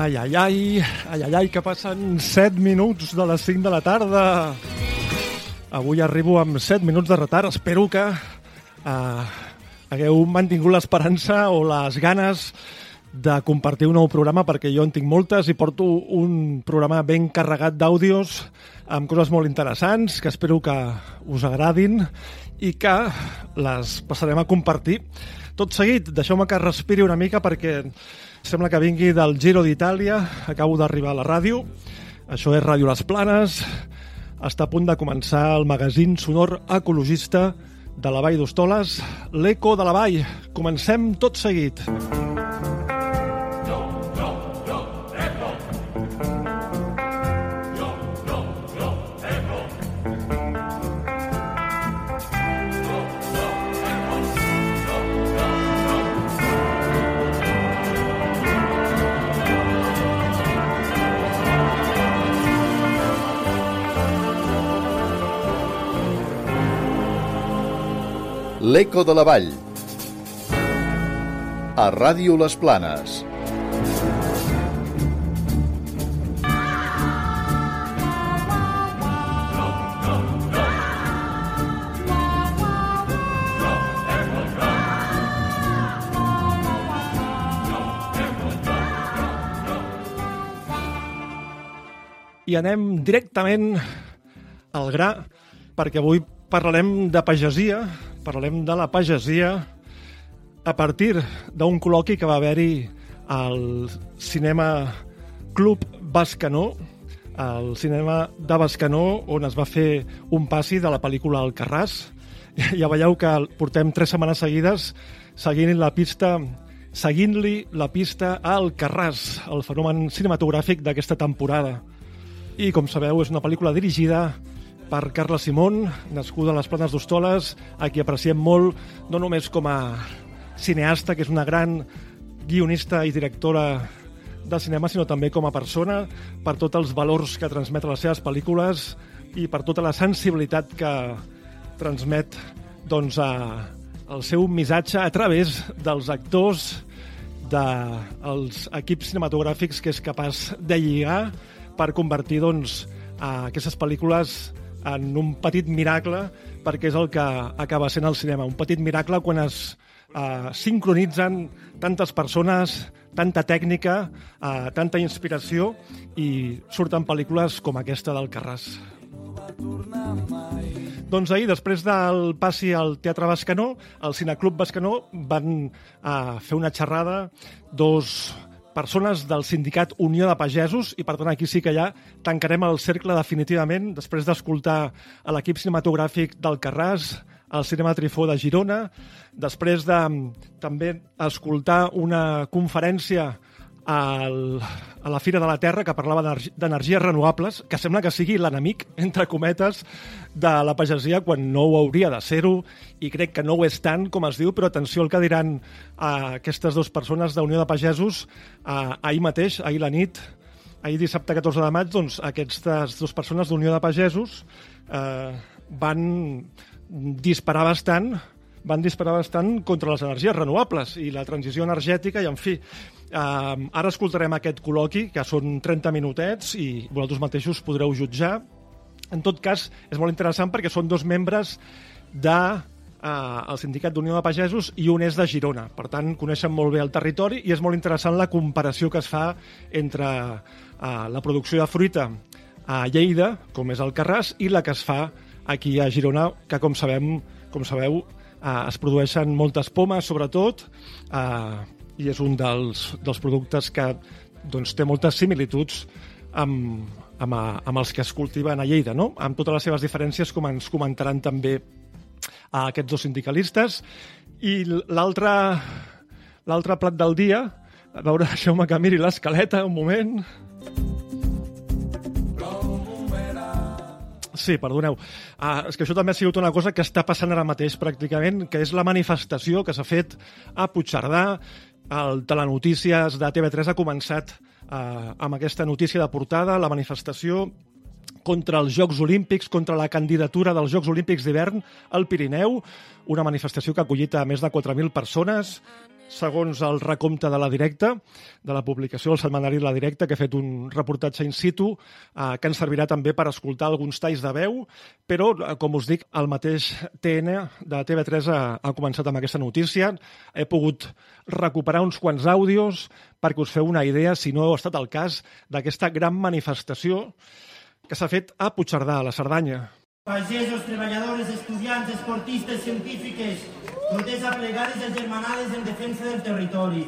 Ai, ai, ai, ai, ai, ai, que passen 7 minuts de les 5 de la tarda. Avui arribo amb 7 minuts de retard. Espero que uh, hagueu mantingut l'esperança o les ganes de compartir un nou programa perquè jo en tinc moltes i porto un programa ben carregat d'àudios amb coses molt interessants que espero que us agradin i que les passarem a compartir. Tot seguit, deixeu-me que respiri una mica perquè Sembla que vingui del Giro d'Itàlia. Acabo d'arribar a la ràdio. Això és Ràdio Les Planes. Està a punt de començar el magazín sonor ecologista de la Vall d'Hostoles, l'Eco de la Vall. Comencem tot seguit. Música L'Eco de la Vall. A Ràdio Les Planes. I anem directament al gra, perquè avui parlarem de pagesia, parlem de la pagesia a partir d'un col·loqui que va haver-hi al Cinema Club Bascanó, al cinema de Bascanó, on es va fer un passi de la pel·lícula El Carràs. Ja veieu que portem tres setmanes seguides seguint la pista seguint-li la pista al Carràs, el fenomen cinematogràfic d'aquesta temporada. I, com sabeu, és una pel·lícula dirigida per Carla Simón, nascuda a les Planes d'Hostoles, a qui apreciem molt, no només com a cineasta, que és una gran guionista i directora de cinema, sinó també com a persona, per tots els valors que transmet a les seves pel·lícules i per tota la sensibilitat que transmet doncs, a, el seu missatge a través dels actors, dels equips cinematogràfics que és capaç de lligar per convertir doncs, a aquestes pel·lícules en un petit miracle perquè és el que acaba sent el cinema. Un petit miracle quan es eh, sincronitzen tantes persones, tanta tècnica, eh, tanta inspiració i surten pel·lícules com aquesta del Carràs. Doncs ahir, després del passi al Teatre Bascanó, al Cineclub Bascanó van eh, fer una xerrada dos persones del sindicat Unió de Pagesos i per tant aquí sí que ja tancarem el cercle definitivament després d'escoltar a l'equip cinematogràfic del Carràs, al Cinema Trifó de Girona, després de també escoltar una conferència al, a la Fira de la Terra que parlava d'energies renovables, que sembla que sigui l'enemic, entre cometes, de la pagesia quan no ho hauria de ser-ho i crec que no ho és tant com es diu, però atenció al que diran uh, aquestes dues persones d'Unió de Pagesos uh, ahir mateix, ahir la nit, ahir dissabte 14 de maig, doncs aquestes dues persones d'Unió de Pagesos uh, van disparar bastant van disparar bastant contra les energies renovables i la transició energètica i, en fi, eh, ara escoltarem aquest col·loqui, que són 30 minutets i vosaltres mateixos podreu jutjar. En tot cas, és molt interessant perquè són dos membres de eh, el Sindicat d'Unió de Pagesos i un és de Girona. Per tant, coneixen molt bé el territori i és molt interessant la comparació que es fa entre eh, la producció de fruita a Lleida, com és el Carràs, i la que es fa aquí a Girona, que com sabem, com sabeu, eh, es produeixen moltes pomes, sobretot, eh, i és un dels, dels productes que doncs, té moltes similituds amb, amb, amb els que es cultiven a Lleida, no? amb totes les seves diferències, com ens comentaran també a aquests dos sindicalistes. I l'altre plat del dia, a veure, deixeu-me que miri l'escaleta un moment. Sí, perdoneu. Ah, és que això també ha sigut una cosa que està passant ara mateix pràcticament, que és la manifestació que s'ha fet a Puigcerdà. El Telenotícies de TV3 ha començat eh, amb aquesta notícia de portada, la manifestació contra els Jocs Olímpics, contra la candidatura dels Jocs Olímpics d'hivern al Pirineu, una manifestació que ha acollit a més de 4.000 persones segons el recompte de la directa, de la publicació del setmanari La Directa, que ha fet un reportatge in situ eh, que ens servirà també per escoltar alguns talls de veu, però, eh, com us dic, el mateix TN de TV3 ha, ha començat amb aquesta notícia. He pogut recuperar uns quants àudios perquè us feu una idea, si no ha estat el cas, d'aquesta gran manifestació que s'ha fet a Puigcerdà, a la Cerdanya. Pagesos, treballadores, estudiants, esportistes, científiques, totes aplegades i germanades en defensa del territori.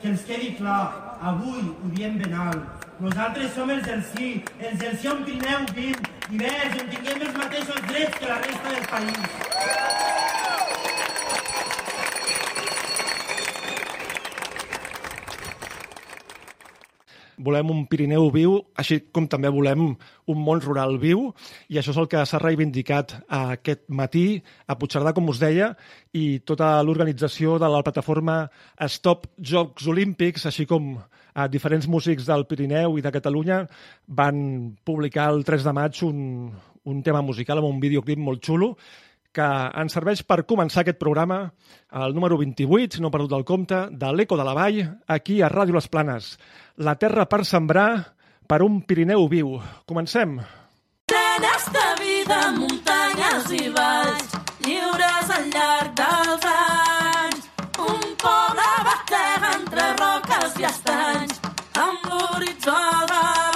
Que ens quedi clar, avui ho diem ben alt. Nosaltres som els del sí, els del sí on Pirineu viu, divers, on tinguem els mateixos drets que la resta del país. Volem un Pirineu viu, així com també volem un món rural viu, i això és el que s'ha reivindicat aquest matí a Puigcerdà, com us deia, i tota l'organització de la plataforma Stop Jocs Olímpics, així com a diferents músics del Pirineu i de Catalunya, van publicar el 3 de maig un, un tema musical amb un videoclip molt xulo, que ens serveix per començar aquest programa, el número 28, si no he perdut el compte, de l'Eco de la Vall, aquí a Ràdio Les Planes. La terra per sembrar per un Pirineu viu. Comencem. Plenes de vida, muntanyes i valls, lliures al llarg dels anys. Un poble batega entre roques i estanys, amb l'horitzó al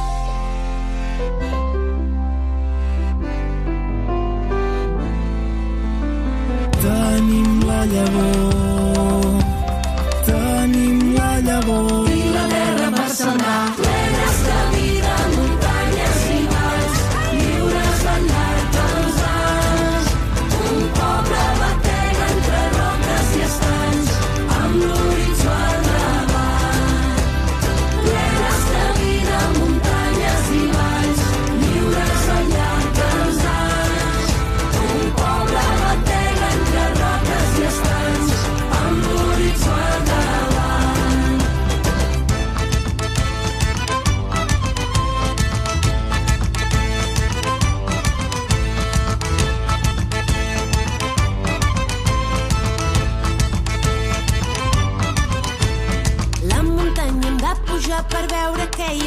Tenim la llavor, tenim la llavor. I la terra per sembrar.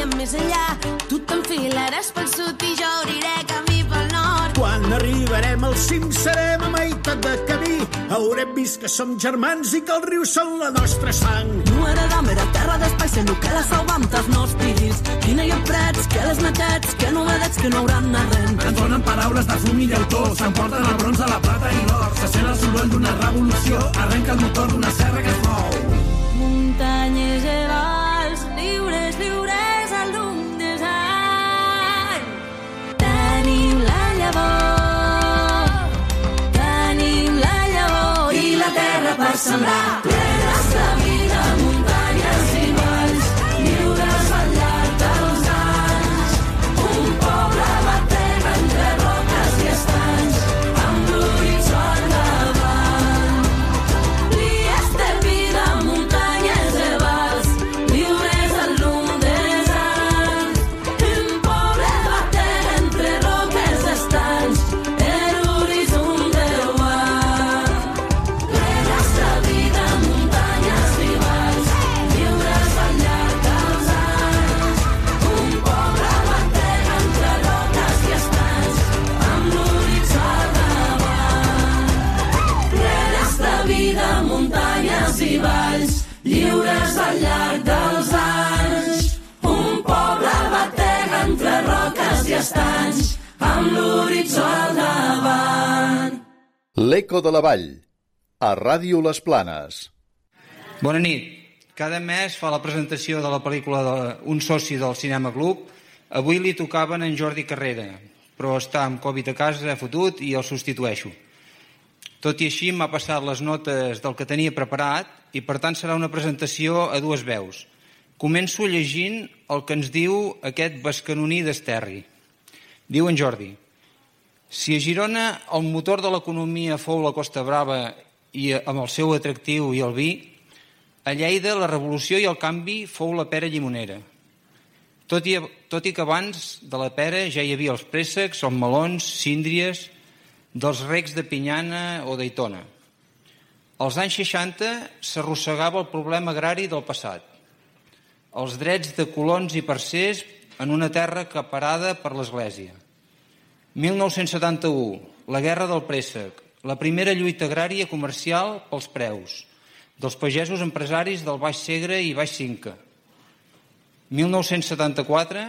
Ha més enllà. Tu t'enfilaràs pel sud i jo obriré camí pel nord. Quan arribarem al cim serem a meitat de camí. Haurem vist que som germans i que els rius són la nostra sang. No heredam era terra d'espai, sent que la salvam dels nostres fills. Quina hi ha prets, que les netets, que novedets que no hauran arrent. Ens donen paraules de fum i llautó, s'emporten el bronze, la plata i l'or. Se sent el soroll d'una revolució, arrenca el motor d'una serra que es mou. La terra per sembrar. L'horitzó al davant. L'Eco de la Vall, a Ràdio Les Planes. Bona nit. Cada mes fa la presentació de la pel·lícula d'un soci del Cinema Club. Avui li tocaven en Jordi Carrera, però està amb Covid a casa, ha fotut i el substitueixo. Tot i així m'ha passat les notes del que tenia preparat i per tant serà una presentació a dues veus. Començo llegint el que ens diu aquest bascanoní d'Esterri. Diu en Jordi, si a Girona el motor de l'economia fou la Costa Brava i amb el seu atractiu i el vi, a Lleida la revolució i el canvi fou la pera llimonera. Tot i, tot i que abans de la pera ja hi havia els préssecs, els melons, síndries, dels recs de Pinyana o d'Aitona. Als anys 60 s'arrossegava el problema agrari del passat. Els drets de colons i parcers en una terra caparada per l'Església. 1971, la guerra del préssec, la primera lluita agrària comercial pels preus, dels pagesos empresaris del Baix Segre i Baix Cinca. 1974,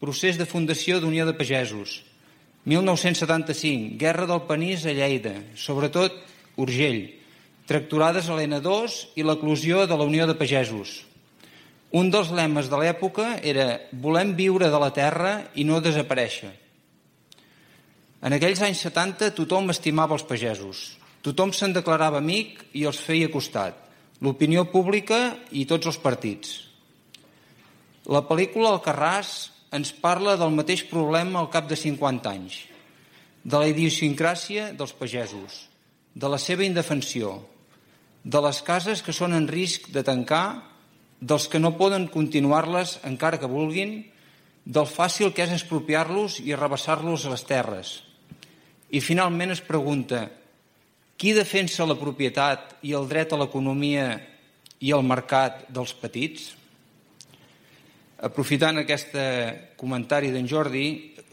procés de fundació d'Unió de Pagesos. 1975, Guerra del Panís a Lleida, sobretot Urgell, tracturades a l'N2 i l'eclusió de la Unió de Pagesos. Un dels lemes de l'època era «Volem viure de la terra i no desaparèixer». En aquells anys 70 tothom estimava els pagesos. Tothom se'n declarava amic i els feia costat, l'opinió pública i tots els partits. La pel·lícula Alcarràs ens parla del mateix problema al cap de 50 anys, de la idiosincràsia dels pagesos, de la seva indefensió, de les cases que són en risc de tancar, dels que no poden continuar-les encara que vulguin, del fàcil que és expropiar-los i arrabassar-los a les terres. I finalment es pregunta qui defensa la propietat i el dret a l'economia i el mercat dels petits? Aprofitant aquest comentari d'en Jordi,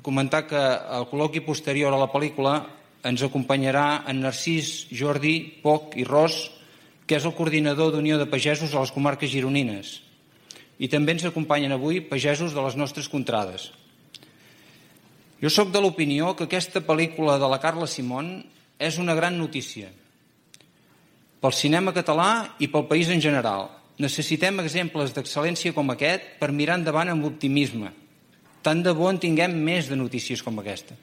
comentar que al col·loqui posterior a la pel·lícula ens acompanyarà en Narcís, Jordi, Poc i Ros, que és el coordinador d'Unió de Pagesos a les comarques gironines. I també ens acompanyen avui pagesos de les nostres contrades. Jo sóc de l'opinió que aquesta pel·lícula de la Carla Simón és una gran notícia pel cinema català i pel país en general. Necessitem exemples d'excel·lència com aquest per mirar endavant amb optimisme. Tant de bo en tinguem més de notícies com aquesta.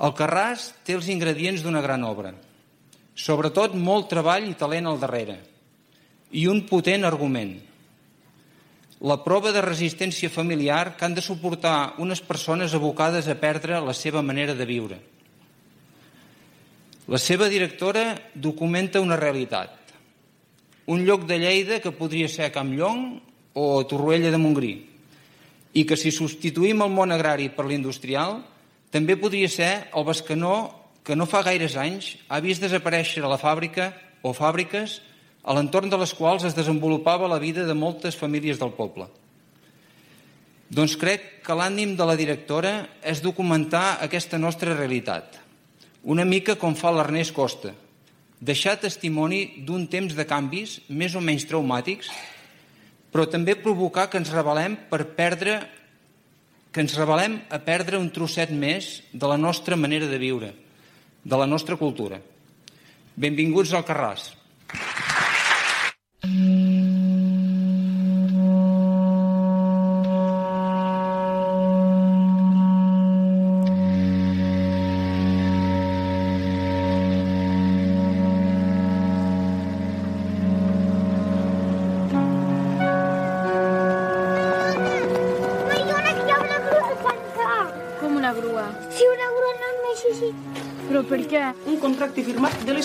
El Carràs té els ingredients d'una gran obra. Sobretot molt treball i talent al darrere. I un potent argument. La prova de resistència familiar que han de suportar unes persones abocades a perdre la seva manera de viure. La seva directora documenta una realitat. Un lloc de Lleida que podria ser Campllong o Torroella de Montgrí i que si substituïm el món agrari per l'industrial també podria ser el Bescanó que no fa gaires anys ha vist desaparèixer la fàbrica o fàbriques a l'entorn de les quals es desenvolupava la vida de moltes famílies del poble. Doncs crec que l'ànim de la directora és documentar aquesta nostra realitat, una mica com fa l'Ernest Costa, deixar testimoni d'un temps de canvis més o menys traumàtics, però també provocar que ens rebel·lem per perdre que ens rebel·lem a perdre un trosset més de la nostra manera de viure, de la nostra cultura. Benvinguts al Carràs. Mariona,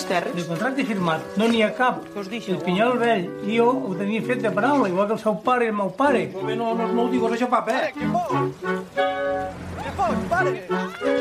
terres. De contracte firmat. No n'hi ha cap. Deixeu? El Pinyol vell i jo ho tenia fet de paraula, igual que el seu pare i el meu pare. Molt bé, no, no, no ho digues això, papa, eh? Què fots? Què fots, pare? Pare,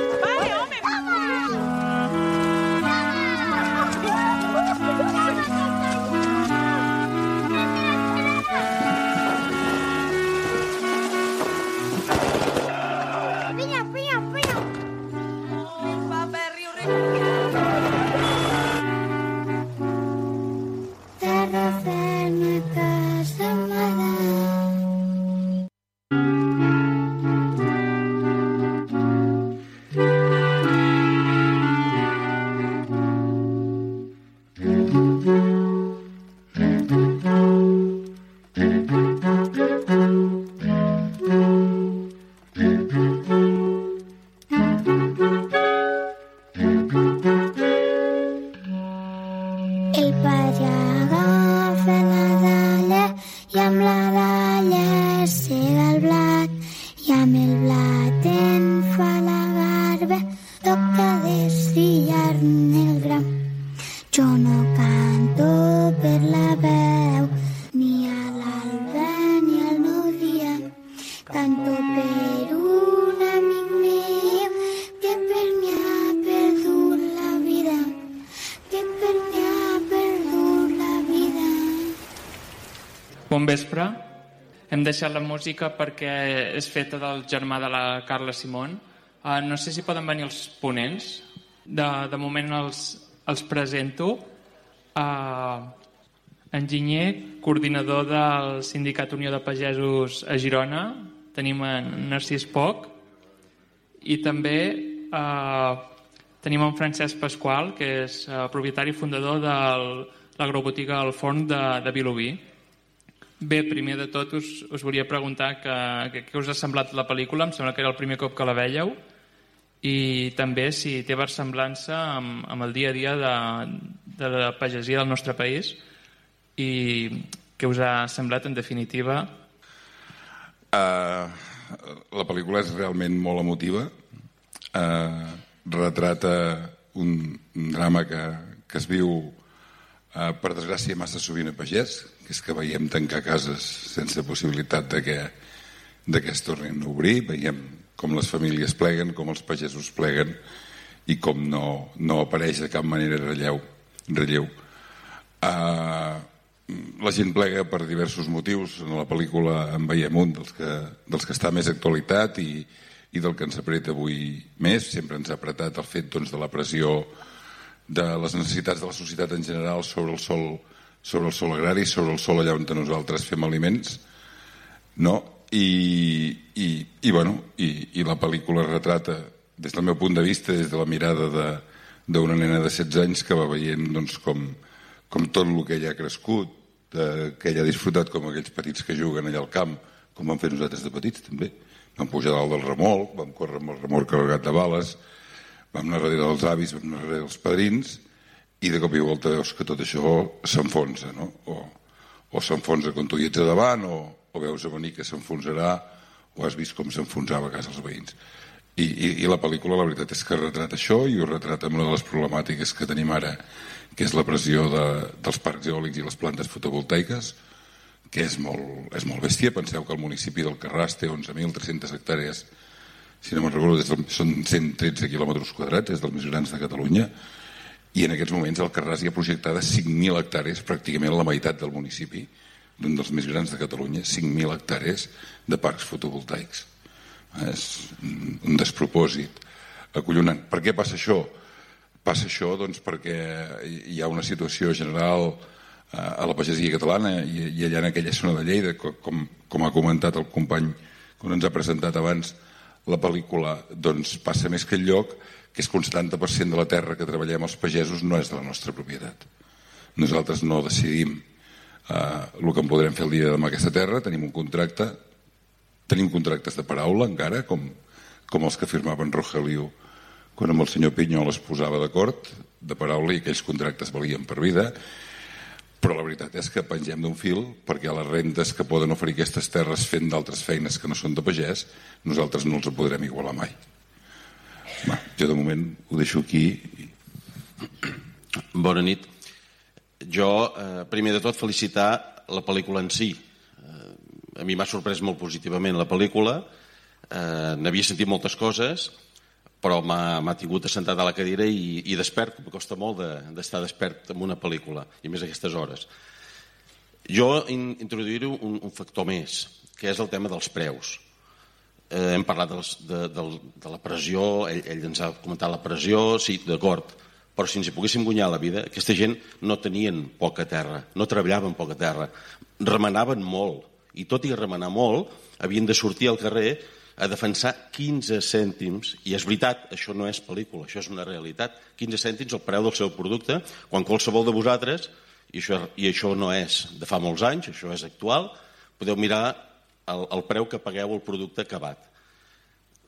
deixat la música perquè és feta del germà de la Carla Simón. Uh, no sé si poden venir els ponents. De, de moment els, els presento. Uh, enginyer, coordinador del Sindicat Unió de Pagesos a Girona. Tenim en Narcís Poc. I també uh, tenim en Francesc Pasqual, que és uh, propietari i fundador de l'agrobotiga El Forn de, de Vilobí. Bé, primer de tot us, us volia preguntar que, que, què us ha semblat la pel·lícula, em sembla que era el primer cop que la veieu, i també si té versemblança amb, amb el dia a dia de, de la pagesia del nostre país i què us ha semblat en definitiva? Uh, la pel·lícula és realment molt emotiva. Uh, retrata un, un drama que, que es viu, uh, per desgràcia, massa sovint a pagès, que és que veiem tancar cases sense possibilitat de que, de que es tornin a obrir, veiem com les famílies pleguen, com els pagesos pleguen i com no, no apareix de cap manera relleu. relleu. Uh, la gent plega per diversos motius. En la pel·lícula en veiem un dels que, dels que està més actualitat i, i del que ens apreta avui més. Sempre ens ha apretat el fet doncs, de la pressió de les necessitats de la societat en general sobre el sol, sobre el sol agrari, sobre el sol allà on nosaltres fem aliments. No? I, i, i, bueno, i, i la pel·lícula retrata, des del meu punt de vista, des de la mirada d'una nena de 16 anys que va veient doncs, com, com tot el que ella ha crescut, de, que ella ha disfrutat com aquells petits que juguen allà al camp, com vam fer nosaltres de petits també. Vam pujar dalt del remolc, vam córrer amb el remolc carregat de bales, vam anar darrere dels avis, vam anar darrere dels padrins, i de cop i volta veus que tot això s'enfonsa, no? O, o s'enfonsa quan tu hi ets a davant, o, o veus a venir que s'enfonsarà, o has vist com s'enfonsava a casa els veïns. I, i, I la pel·lícula, la veritat és que retrata això i ho retrata amb una de les problemàtiques que tenim ara, que és la pressió de, dels parcs eòlics i les plantes fotovoltaiques, que és molt, és molt bèstia. Penseu que el municipi del Carràs té 11.300 hectàrees, si no me'n recordo, del, són 113 quilòmetres quadrats, és dels més grans de Catalunya, i en aquests moments el Carràs hi ha projectades 5.000 hectàrees, pràcticament la meitat del municipi, d'un dels més grans de Catalunya, 5.000 hectàrees de parcs fotovoltaics. És un despropòsit acollonant. Per què passa això? Passa això doncs, perquè hi ha una situació general eh, a la pagesia catalana i, allà en aquella zona de Lleida, com, com ha comentat el company quan ens ha presentat abans la pel·lícula, doncs passa més que el lloc, que és que un 70% de la terra que treballem els pagesos no és de la nostra propietat. Nosaltres no decidim eh, el que en podrem fer el dia demà aquesta terra, tenim un contracte, tenim contractes de paraula encara, com, com els que firmaven Rogelio quan amb el senyor Pinyol es posava d'acord de paraula i aquells contractes valien per vida, però la veritat és que pengem d'un fil perquè les rentes que poden oferir aquestes terres fent d'altres feines que no són de pagès, nosaltres no els podrem igualar mai. Va, jo de moment ho deixo aquí. Bona nit. Jo, eh, primer de tot, felicitar la pel·lícula en si. Eh, a mi m'ha sorprès molt positivament la pel·lícula, eh, n'havia sentit moltes coses, però m'ha tingut assentat a la cadira i, i despert, que costa molt d'estar de, despert amb una pel·lícula, i més a aquestes hores. Jo in, introduiré un, un factor més, que és el tema dels preus. Eh, hem parlat dels, de, de, de la pressió, ell, ell ens ha comentat la pressió, sí, d'acord, però si ens hi poguéssim guanyar la vida, aquesta gent no tenien poca terra, no treballaven poca terra, remenaven molt, i tot i remenar molt, havien de sortir al carrer a defensar 15 cèntims, i és veritat, això no és pel·lícula, això és una realitat, 15 cèntims el preu del seu producte, quan qualsevol de vosaltres, i això, i això no és de fa molts anys, això és actual, podeu mirar el, el preu que pagueu al producte acabat.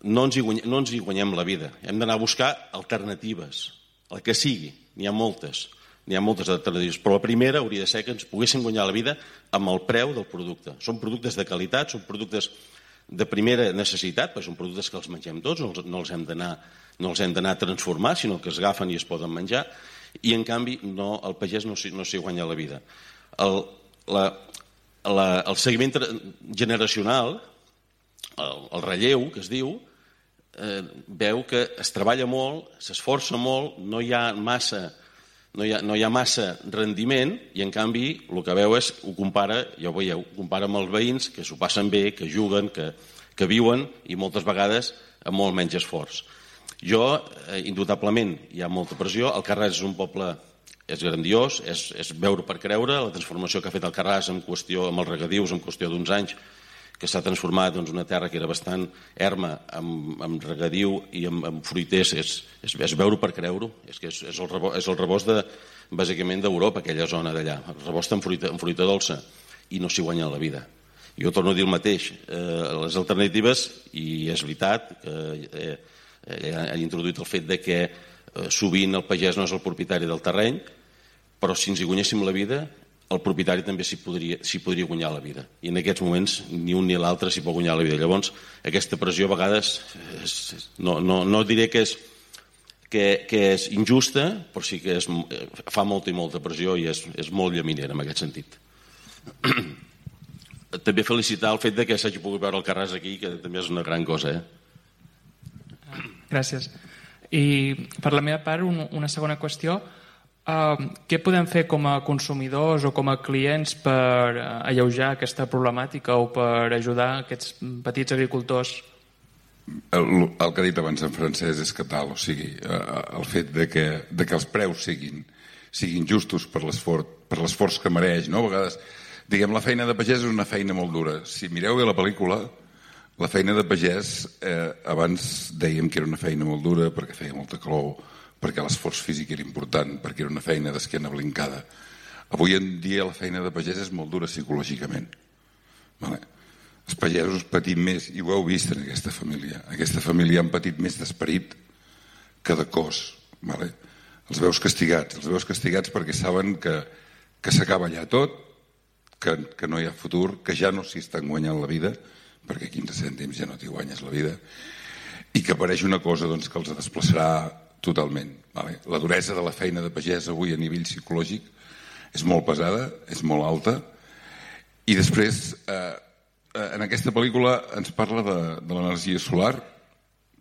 No ens, hi guanyem, no ens hi guanyem la vida, hem d'anar a buscar alternatives, el que sigui, n'hi ha moltes. n'hi ha moltes alternatives, però la primera hauria de ser que ens poguessin guanyar la vida amb el preu del producte. Són productes de qualitat, són productes de primera necessitat, perquè són productes que els mengem tots, no els, hem d'anar no els hem d'anar a transformar, sinó que es agafen i es poden menjar, i en canvi no, el pagès no no s'hi guanya la vida. El, la, la, el seguiment generacional, el, el relleu, que es diu, eh, veu que es treballa molt, s'esforça molt, no hi ha massa no hi, ha, no hi ha massa rendiment i en canvi el que veu és, ho compara, ja ho veieu, ho compara amb els veïns que s'ho passen bé, que juguen, que, que viuen i moltes vegades amb molt menys esforç. Jo, eh, indubtablement, hi ha molta pressió. El Carràs és un poble és grandiós, és, és veure per creure la transformació que ha fet el Carràs en qüestió, amb els regadius en qüestió d'uns anys que s'ha transformat doncs, una terra que era bastant erma amb, amb regadiu i amb, amb fruiters és, és, és veure per creure és, que és, és, el, rebo, és el rebost de, bàsicament d'Europa, aquella zona d'allà. El rebost amb fruita, amb fruita dolça. I no s'hi guanya la vida. Jo torno a dir el mateix. Eh, les alternatives i és veritat que eh, eh, han introduït el fet de que eh, sovint el pagès no és el propietari del terreny però si ens hi guanyéssim la vida el propietari també s'hi podria, podria guanyar la vida. I en aquests moments ni un ni l'altre s'hi pot guanyar la vida. Llavors, aquesta pressió a vegades és, és, no, no, no diré que és, que, que és injusta, però sí que és, fa molta i molta pressió i és, és molt llaminera en aquest sentit. també felicitar el fet de que s'hagi pogut veure el Carràs aquí, que també és una gran cosa. Eh? Gràcies. I per la meva part, un, una segona qüestió. Uh, què podem fer com a consumidors o com a clients per uh, alleujar aquesta problemàtica o per ajudar aquests petits agricultors? El, el que ha dit abans en francès és que tal, o sigui, eh, el fet de que, de que els preus siguin, siguin justos per l'esforç que mereix, no? A vegades, diguem, la feina de pagès és una feina molt dura. Si mireu bé la pel·lícula, la feina de pagès, eh, abans dèiem que era una feina molt dura perquè feia molta calor, perquè l'esforç físic era important, perquè era una feina d'esquena blincada. Avui en dia la feina de pagès és molt dura psicològicament. Vale? Els pagesos patim més, i ho heu vist en aquesta família. Aquesta família han patit més d'esperit que de cos. Vale? Els veus castigats, els veus castigats perquè saben que, que s'acaba allà tot, que, que no hi ha futur, que ja no s'hi estan guanyant la vida, perquè 15 cèntims ja no t'hi guanyes la vida, i que apareix una cosa doncs, que els desplaçarà totalment. Vale? La duresa de la feina de pagès avui a nivell psicològic és molt pesada, és molt alta, i després, eh, en aquesta pel·lícula ens parla de, de l'energia solar,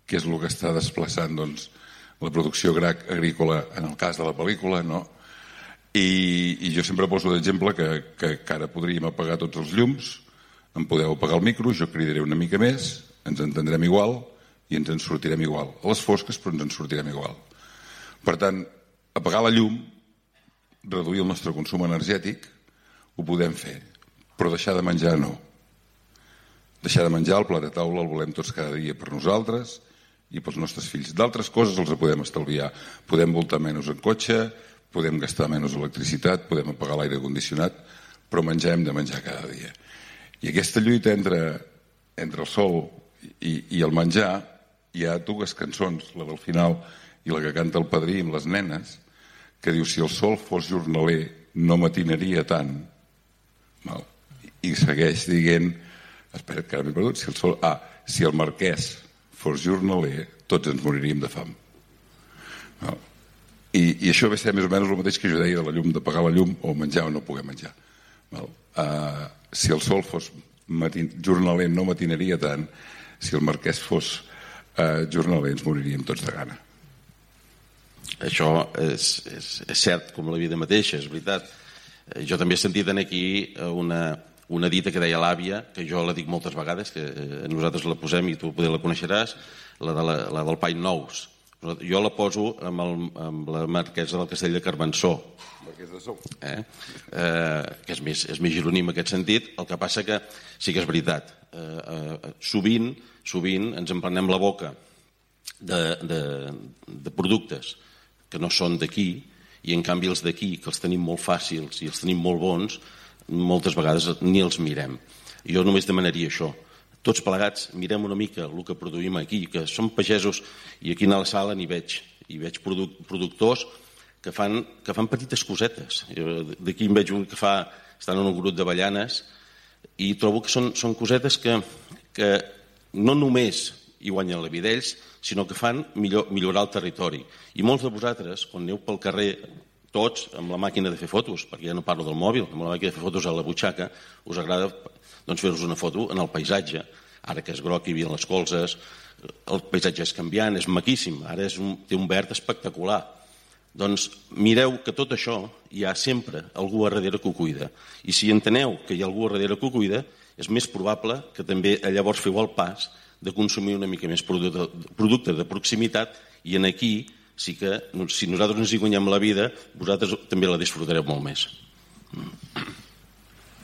que és el que està desplaçant doncs, la producció agrícola en el cas de la pel·lícula, no? I, i jo sempre poso d'exemple que, que, que ara podríem apagar tots els llums, em podeu apagar el micro, jo cridaré una mica més, ens entendrem igual i ens en sortirem igual. A les fosques, però ens en sortirem igual. Per tant, apagar la llum, reduir el nostre consum energètic, ho podem fer, però deixar de menjar no. Deixar de menjar el plat de taula el volem tots cada dia per nosaltres i pels nostres fills. D'altres coses els podem estalviar. Podem voltar menys en cotxe, podem gastar menys electricitat, podem apagar l'aire condicionat, però menjar hem de menjar cada dia. I aquesta lluita entre, entre el sol i, i el menjar, hi ha dues cançons, la del final i la que canta el padrí amb les nenes, que diu si el sol fos jornaler no matinaria tant. Val? I segueix dient, espera que ara m'he perdut, si el sol... Ah, si el marquès fos jornaler, tots ens moriríem de fam. Val? I, I això ve a ser més o menys el mateix que jo deia de la llum, d'apagar la llum o menjar o no poder menjar. Val? Uh, si el sol fos matin, jornaler no matinaria tant, si el marquès fos uh, jornaler ens moriríem tots de gana. Això és, és, és cert, com la vida mateixa, és veritat. Eh, Jo també he sentit en aquí eh, una, una dita que deia l'àvia, que jo la dic moltes vegades, que eh, nosaltres la posem i tu poder la coneixeràs, la, de la, la del Pany Nous. Jo la poso amb, el, amb la marquesa del castell de Carbansó, Marquès de Sou. eh? Eh, que és més, és més gironí en aquest sentit. El que passa que sí que és veritat. Eh, eh, sovint, sovint ens emprenem la boca de, de, de productes que no són d'aquí i en canvi els d'aquí, que els tenim molt fàcils i els tenim molt bons, moltes vegades ni els mirem. Jo només demanaria això. Tots plegats mirem una mica el que produïm aquí, que som pagesos i aquí a la sala n'hi veig, hi veig produc productors que fan, que fan petites cosetes. D'aquí en veig un que fa, estan en un grup de ballanes i trobo que són, són cosetes que, que no només hi guanyen la vida ells, sinó que fan millor, millorar el territori. I molts de vosaltres, quan aneu pel carrer tots amb la màquina de fer fotos, perquè ja no parlo del mòbil, amb la màquina de fer fotos a la butxaca, us agrada doncs, fer-vos una foto en el paisatge. Ara que és groc hi havia les colzes, el paisatge és canviant, és maquíssim, ara és un, té un verd espectacular. Doncs mireu que tot això hi ha sempre algú a darrere que ho cuida. I si enteneu que hi ha algú a darrere que ho cuida, és més probable que també llavors feu el pas de consumir una mica més producte, producte de proximitat i en aquí sí que si nosaltres ens hi guanyem la vida, vosaltres també la disfrutareu molt més.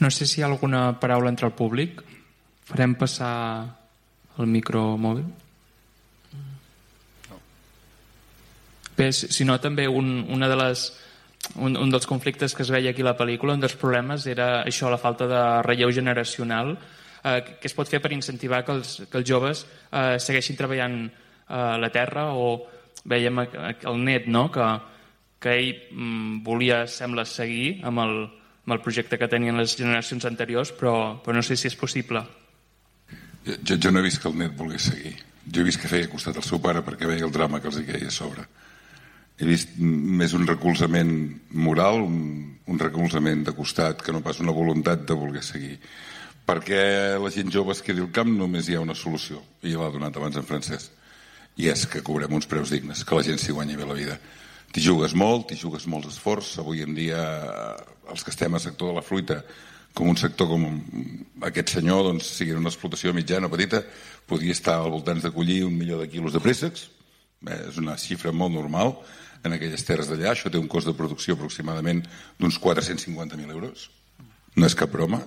No sé si hi ha alguna paraula entre el públic. Farem passar el micromòbil. Bé, si si no, també un, una de les, un, un dels conflictes que es veia aquí a la pel·lícula, un dels problemes era això, la falta de relleu generacional, eh, que es pot fer per incentivar que els, que els joves eh, segueixin treballant eh, la terra o veiem el net, no?, que, que ell mm, volia, sembla, seguir amb el, amb el projecte que tenien les generacions anteriors, però, però no sé si és possible. Jo, jo no he vist que el net volgués seguir. Jo he vist que feia costat al seu pare perquè veia el drama que els hi queia a sobre. He vist més un recolzament moral, un, un recolzament de costat, que no pas una voluntat de voler seguir. Perquè la gent jove es quedi al camp només hi ha una solució, i l'ha donat abans en Francesc, i és que cobrem uns preus dignes, que la gent s'hi guanyi bé la vida. T'hi jugues molt, t'hi jugues molts esforç. Avui en dia, els que estem al sector de la fruita, com un sector com aquest senyor, doncs, sigui una explotació mitjana o petita, podria estar al voltant de collir un milió de quilos de préssecs. Bé, és una xifra molt normal en aquelles terres d'allà. Això té un cost de producció aproximadament d'uns 450.000 euros. No és cap broma.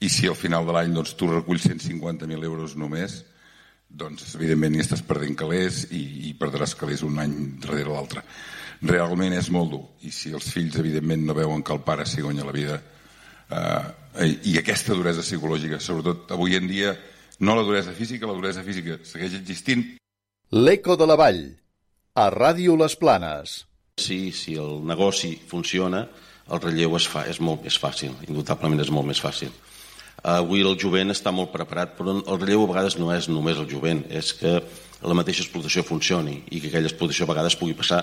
I si al final de l'any doncs, tu reculls 150.000 euros només, doncs evidentment hi estàs perdent calés i, i perdràs calés un any darrere l'altre. Realment és molt dur i si els fills evidentment no veuen que el pare s'hi guanya la vida eh, i aquesta duresa psicològica, sobretot avui en dia, no la duresa física, la duresa física segueix existint. L'Eco de la Vall, a Ràdio Les Planes. Sí, si el negoci funciona, el relleu es fa, és molt més fàcil, indubtablement és molt més fàcil. Avui el jovent està molt preparat, però el relleu a vegades no és només el jovent, és que la mateixa explotació funcioni i que aquella explotació a vegades pugui passar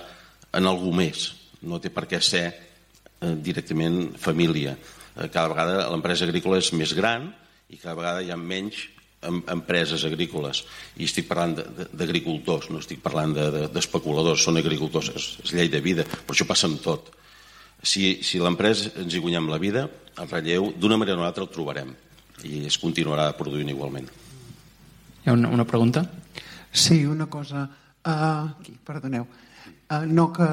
en algú més. No té per què ser eh, directament família. Eh, cada vegada l'empresa agrícola és més gran i cada vegada hi ha menys empreses agrícoles. I estic parlant d'agricultors, no estic parlant d'especuladors, de, de, són agricultors, és, és llei de vida, però això passa amb tot. Si, si l'empresa ens hi guanyem la vida, el relleu, d'una manera o una altra el trobarem i es continuarà produint igualment. Hi ha una, una pregunta? Sí, una cosa. Uh, aquí, perdoneu. Uh, no, que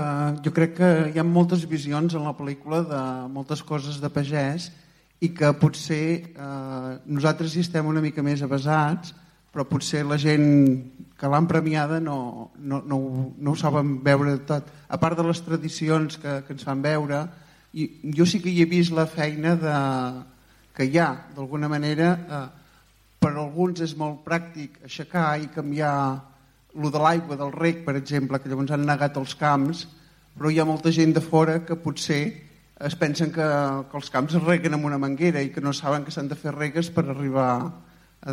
jo crec que hi ha moltes visions en la pel·lícula de moltes coses de pagès i que potser uh, nosaltres hi estem una mica més avasats, però potser la gent que l'han premiada no, no, no, no ho saben veure tot. A part de les tradicions que, que ens fan veure, i jo sí que hi he vist la feina de, que hi ha, d'alguna manera, eh, per alguns és molt pràctic aixecar i canviar lo de l'aigua del rec, per exemple, que llavors han negat els camps, però hi ha molta gent de fora que potser es pensen que, que els camps es reguen amb una manguera i que no saben que s'han de fer regues per arribar a, a,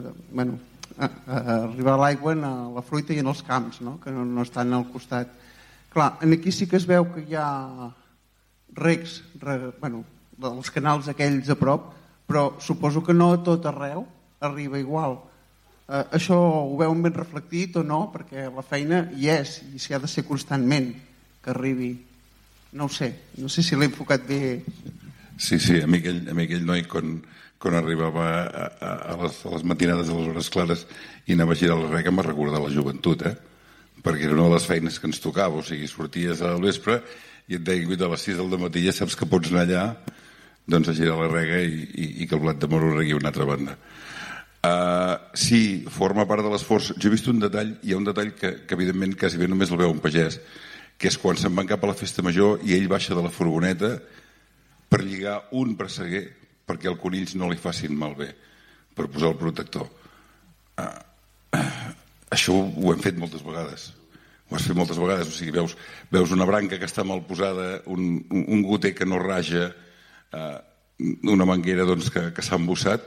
a, bueno, a, a arribar a l'aigua a la fruita i en els camps, no? que no, no estan al costat. Clar, aquí sí que es veu que hi ha recs, re, bueno, dels canals aquells a prop, però suposo que no a tot arreu arriba igual. Eh, això ho veuen ben reflectit o no? Perquè la feina hi és i s'hi ha de ser constantment que arribi. No ho sé, no sé si l'he enfocat bé. Sí, sí, a mi aquell, a mi aquell noi quan, quan arribava a, a, a, les, a les matinades a les hores clares i anava a girar la reca m'ha recordat la joventut, eh? perquè era una de les feines que ens tocava, o sigui, sorties al vespre i et que a les 6 del matí ja saps que pots anar allà doncs a girar la rega i, i, i que el blat de moro regui una altra banda. Uh, sí, forma part de l'esforç. Jo he vist un detall, hi ha un detall que, que evidentment quasi bé només el veu un pagès, que és quan se'n van cap a la festa major i ell baixa de la furgoneta per lligar un presseguer perquè els conills no li facin malbé, per posar el protector. Uh, uh, això ho hem fet moltes vegades. ho has fet moltes vegades, o sigui, veus, veus una branca que està mal posada, un, un, goter que no raja, eh, una manguera doncs, que, que s'ha embossat,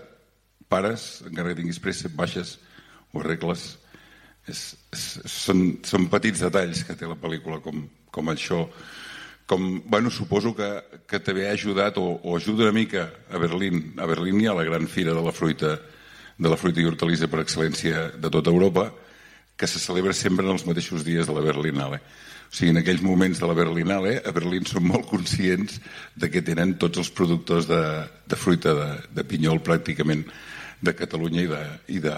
pares, encara que tinguis pressa, baixes, ho arregles. És, és, són, són petits detalls que té la pel·lícula com, com això. Com, bueno, suposo que, que també ha ajudat o, o ajuda una mica a Berlín. A Berlín hi ha la gran fira de la fruita de la fruita i hortalissa per excel·lència de tota Europa, que se celebra sempre en els mateixos dies de la Berlinale. O sigui, en aquells moments de la Berlinale, a Berlín són molt conscients de que tenen tots els productors de, de fruita de, de pinyol pràcticament de Catalunya i de, i de,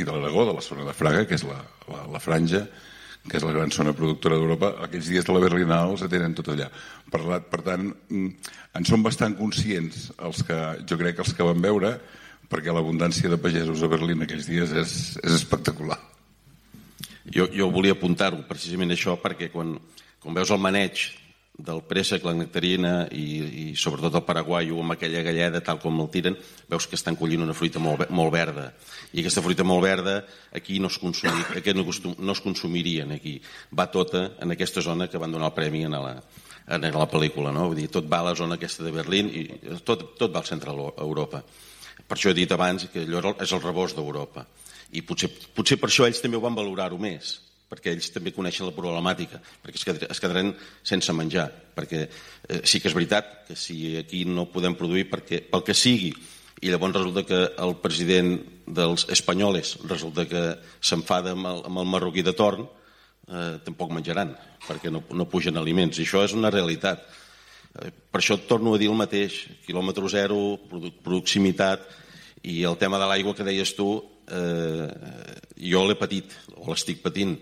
i de l'Aragó, de la zona de Fraga, que és la, la, la franja, que és la gran zona productora d'Europa, aquells dies de la Berlinale els tenen tot allà. Per, la, per tant, mm, en són bastant conscients els que, jo crec que els que van veure, perquè l'abundància de pagesos a Berlín aquells dies és, és espectacular. Jo, jo volia apuntar-ho precisament això perquè quan, quan veus el maneig del préssec, la nectarina i, i sobretot el paraguaio amb aquella galleda tal com el tiren, veus que estan collint una fruita molt, molt verda. I aquesta fruita molt verda aquí no es, consumi, aquí no, no es consumirien aquí. Va tota en aquesta zona que van donar el premi a la, a la pel·lícula. No? Vull dir, tot va a la zona aquesta de Berlín i tot, tot va al centre d'Europa. Per això he dit abans que allò és el rebost d'Europa. I potser, potser per això ells també ho van valorar-ho més, perquè ells també coneixen la problemàtica, perquè es, quedar, es quedaran sense menjar. Perquè eh, sí que és veritat que si aquí no podem produir perquè, pel que sigui, i llavors resulta que el president dels espanyoles resulta que s'enfada amb, el, amb el marroquí de torn, eh, tampoc menjaran, perquè no, no pugen aliments. I això és una realitat. Eh, per això torno a dir el mateix, quilòmetre zero, proximitat, i el tema de l'aigua que deies tu, eh, jo l'he patit, o l'estic patint.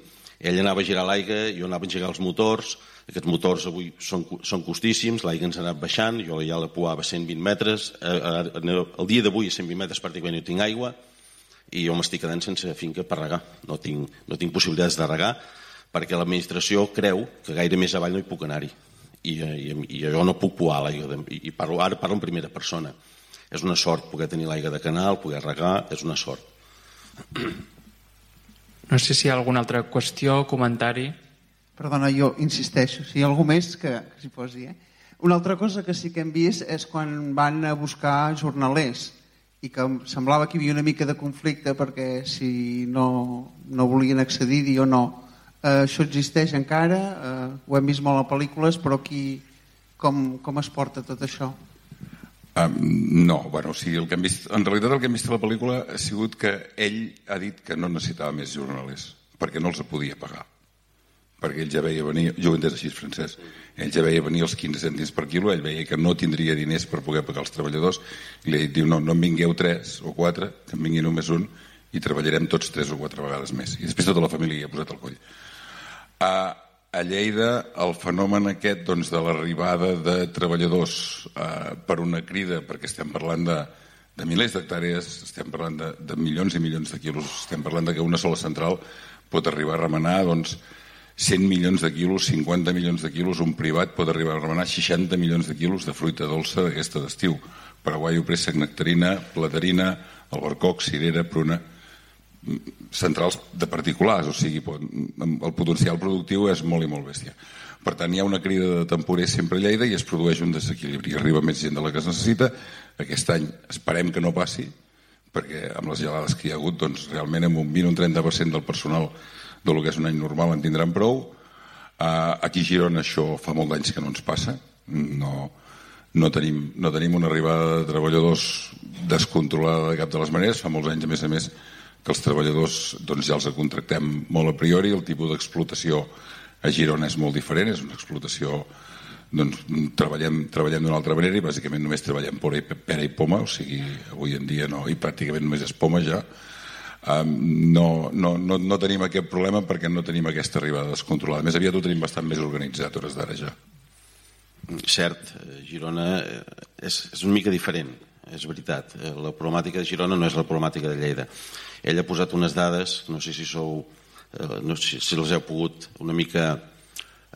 Ell anava a girar l'aigua, jo anava a engegar els motors, aquests motors avui són, són costíssims, l'aigua ens ha anat baixant, jo ja la poava a 120 metres, eh, eh, el dia d'avui a 120 metres pràcticament no tinc aigua, i jo m'estic quedant sense finca per regar, no tinc, no tinc possibilitats de regar, perquè l'administració creu que gaire més avall no hi puc anar-hi i, i, i jo no puc poar l'aigua, i parlo, ara parlo en primera persona. És una sort poder tenir l'aigua de canal, poder regar, és una sort. No sé si hi ha alguna altra qüestió, comentari. Perdona, jo insisteixo, si hi ha algú més que, que s'hi posi. Eh? Una altra cosa que sí que hem vist és quan van a buscar jornalers i que semblava que hi havia una mica de conflicte perquè si no, no volien accedir-hi o no Eh, això existeix encara, eh, ho hem vist molt a pel·lícules, però aquí com, com es porta tot això? Um, no, bueno, o sigui, el que hem vist, en realitat el que hem vist a la pel·lícula ha sigut que ell ha dit que no necessitava més jornalers, perquè no els podia pagar. Perquè ell ja veia venir, jo ho entès així francès, ell ja veia venir els 15 cèntims per quilo, ell veia que no tindria diners per poder pagar els treballadors, i li diu, no, no en vingueu tres o quatre, que en vingui només un, i treballarem tots tres o quatre vegades més. I després tota la família hi ha posat el coll. A, a Lleida el fenomen aquest doncs, de l'arribada de treballadors eh, per una crida, perquè estem parlant de, de milers d'hectàrees, estem parlant de, de milions i milions de quilos, estem parlant de que una sola central pot arribar a remenar doncs, 100 milions de quilos, 50 milions de quilos, un privat pot arribar a remenar 60 milions de quilos de fruita dolça d'aquesta d'estiu. Paraguaio, préssec, nectarina, platerina, albercoc, cirera, pruna centrals de particulars, o sigui, el potencial productiu és molt i molt bèstia. Per tant, hi ha una crida de temporers sempre a Lleida i es produeix un desequilibri. Arriba més gent de la que es necessita. Aquest any esperem que no passi, perquè amb les gelades que hi ha hagut, doncs, realment amb un 20 o un 30% del personal del que és un any normal en tindran prou. Uh, aquí a Girona això fa molt d'anys que no ens passa. No, no, tenim, no tenim una arribada de treballadors descontrolada de cap de les maneres. Fa molts anys, a més a més, que els treballadors doncs, ja els contractem molt a priori, el tipus d'explotació a Girona és molt diferent, és una explotació doncs, treballem, treballem d'una altra manera i bàsicament només treballem pera i, pera i poma, o sigui, avui en dia no, i pràcticament només és poma ja. Um, no, no, no, no tenim aquest problema perquè no tenim aquesta arribada descontrolada. Més aviat ho tenim bastant més organitzat hores d'ara ja. Cert, Girona eh, és, és una mica diferent, és veritat. Eh, la problemàtica de Girona no és la problemàtica de Lleida. Ell ha posat unes dades, no sé si sou, eh, no sé si les heu pogut una mica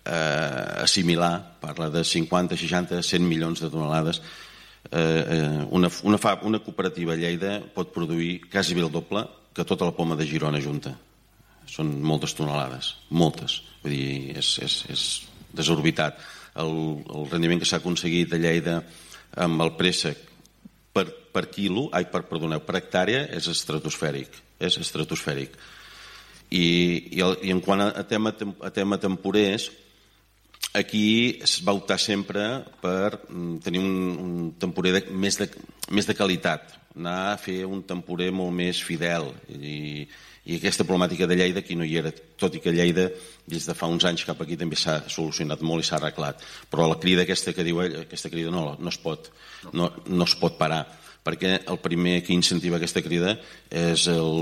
eh, assimilar, parla de 50, 60, 100 milions de tonelades. Eh, eh, una, una, fa, una cooperativa Lleida pot produir quasi bé el doble que tota la poma de Girona junta. són moltes tonelades, moltes. Vull dir, és, és, és desorbitat. El, el rendiment que s'ha aconseguit a Lleida amb el préssec per, per quilo, ai, per, perdoneu, per hectàrea és estratosfèric, és estratosfèric. I, i, el, i en quant a, a, tema, a tema temporers, aquí es va optar sempre per mm, tenir un, un temporer de, més, de, més de qualitat, anar a fer un temporer molt més fidel i, i aquesta problemàtica de Lleida aquí no hi era, tot i que Lleida des de fa uns anys cap aquí també s'ha solucionat molt i s'ha arreglat, però la crida aquesta que diu ell, aquesta crida no, no, es pot, no, no es pot parar perquè el primer que incentiva aquesta crida és el,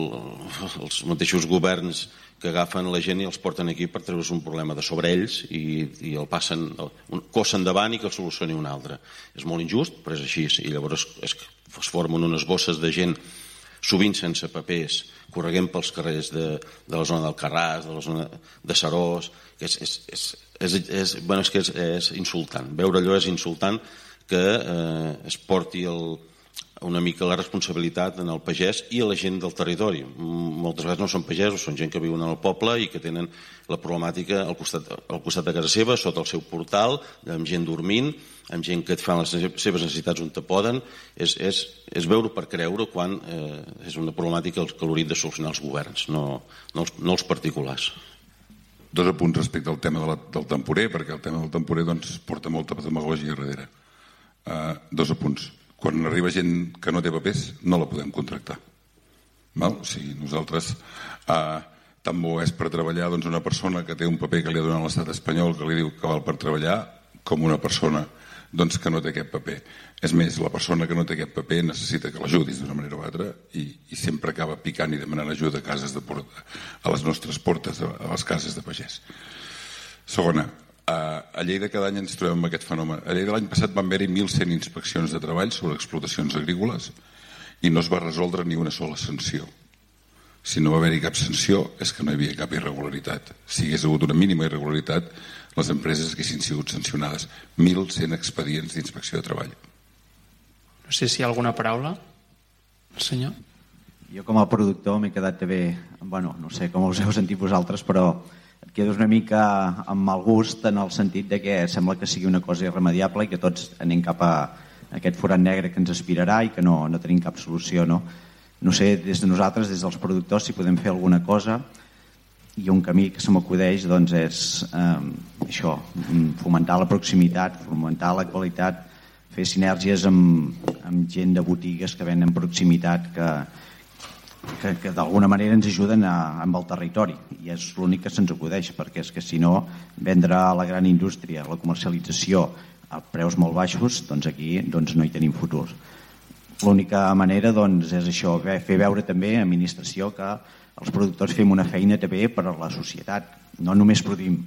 els mateixos governs que agafen la gent i els porten aquí per treure's un problema de sobre ells i, i el passen, el, cossen davant i que el solucioni un altre. És molt injust, però és així. I llavors es, es formen unes bosses de gent sovint sense papers, correguent pels carrers de, de la zona del Carràs, de la zona de Serós, que és, és, és, és, és, bueno, és, que és, és insultant. Veure allò és insultant que eh, es porti el, una mica la responsabilitat en el pagès i a la gent del territori. Moltes vegades no són pagesos, són gent que viuen al poble i que tenen la problemàtica al costat, al costat de casa seva, sota el seu portal, amb gent dormint, amb gent que et fan les seves necessitats on te poden. És, és, és veure per creure quan eh, és una problemàtica que l'haurien de solucionar els governs, no, no, els, no els particulars. Dos apunts respecte al tema de la, del temporer, perquè el tema del temporer doncs, porta molta demagogia darrere. Uh, dos apunts quan arriba gent que no té papers, no la podem contractar. Val? O sigui, nosaltres eh, tan bo és per treballar doncs, una persona que té un paper que li ha donat l'estat espanyol que li diu que val per treballar com una persona doncs, que no té aquest paper. És més, la persona que no té aquest paper necessita que l'ajudis d'una manera o altra i, i sempre acaba picant i demanant ajuda a cases de porta, a les nostres portes, a les cases de pagès. Segona, a Lleida cada any ens trobem amb aquest fenomen. A Lleida l'any passat van haver-hi 1.100 inspeccions de treball sobre explotacions agrícoles i no es va resoldre ni una sola sanció. Si no va haver-hi cap sanció és que no hi havia cap irregularitat. Si hagués hagut una mínima irregularitat, les empreses haguessin sigut sancionades. 1.100 expedients d'inspecció de treball. No sé si hi ha alguna paraula. El senyor? Jo com a productor m'he quedat també, bueno, no sé com us heu sentit vosaltres, però et quedes una mica amb mal gust en el sentit de que sembla que sigui una cosa irremediable i que tots anem cap a aquest forat negre que ens aspirarà i que no, no tenim cap solució. No? no sé, des de nosaltres, des dels productors, si podem fer alguna cosa i un camí que se m'acudeix doncs és eh, això, fomentar la proximitat, fomentar la qualitat, fer sinergies amb, amb gent de botigues que venen proximitat, que, que, que d'alguna manera ens ajuden a, amb el territori i és l'únic que se'ns acudeix perquè és que si no vendre a la gran indústria la comercialització a preus molt baixos doncs aquí doncs no hi tenim futur. L'única manera doncs, és això fer veure també a administració que els productors fem una feina també per a la societat. No només produïm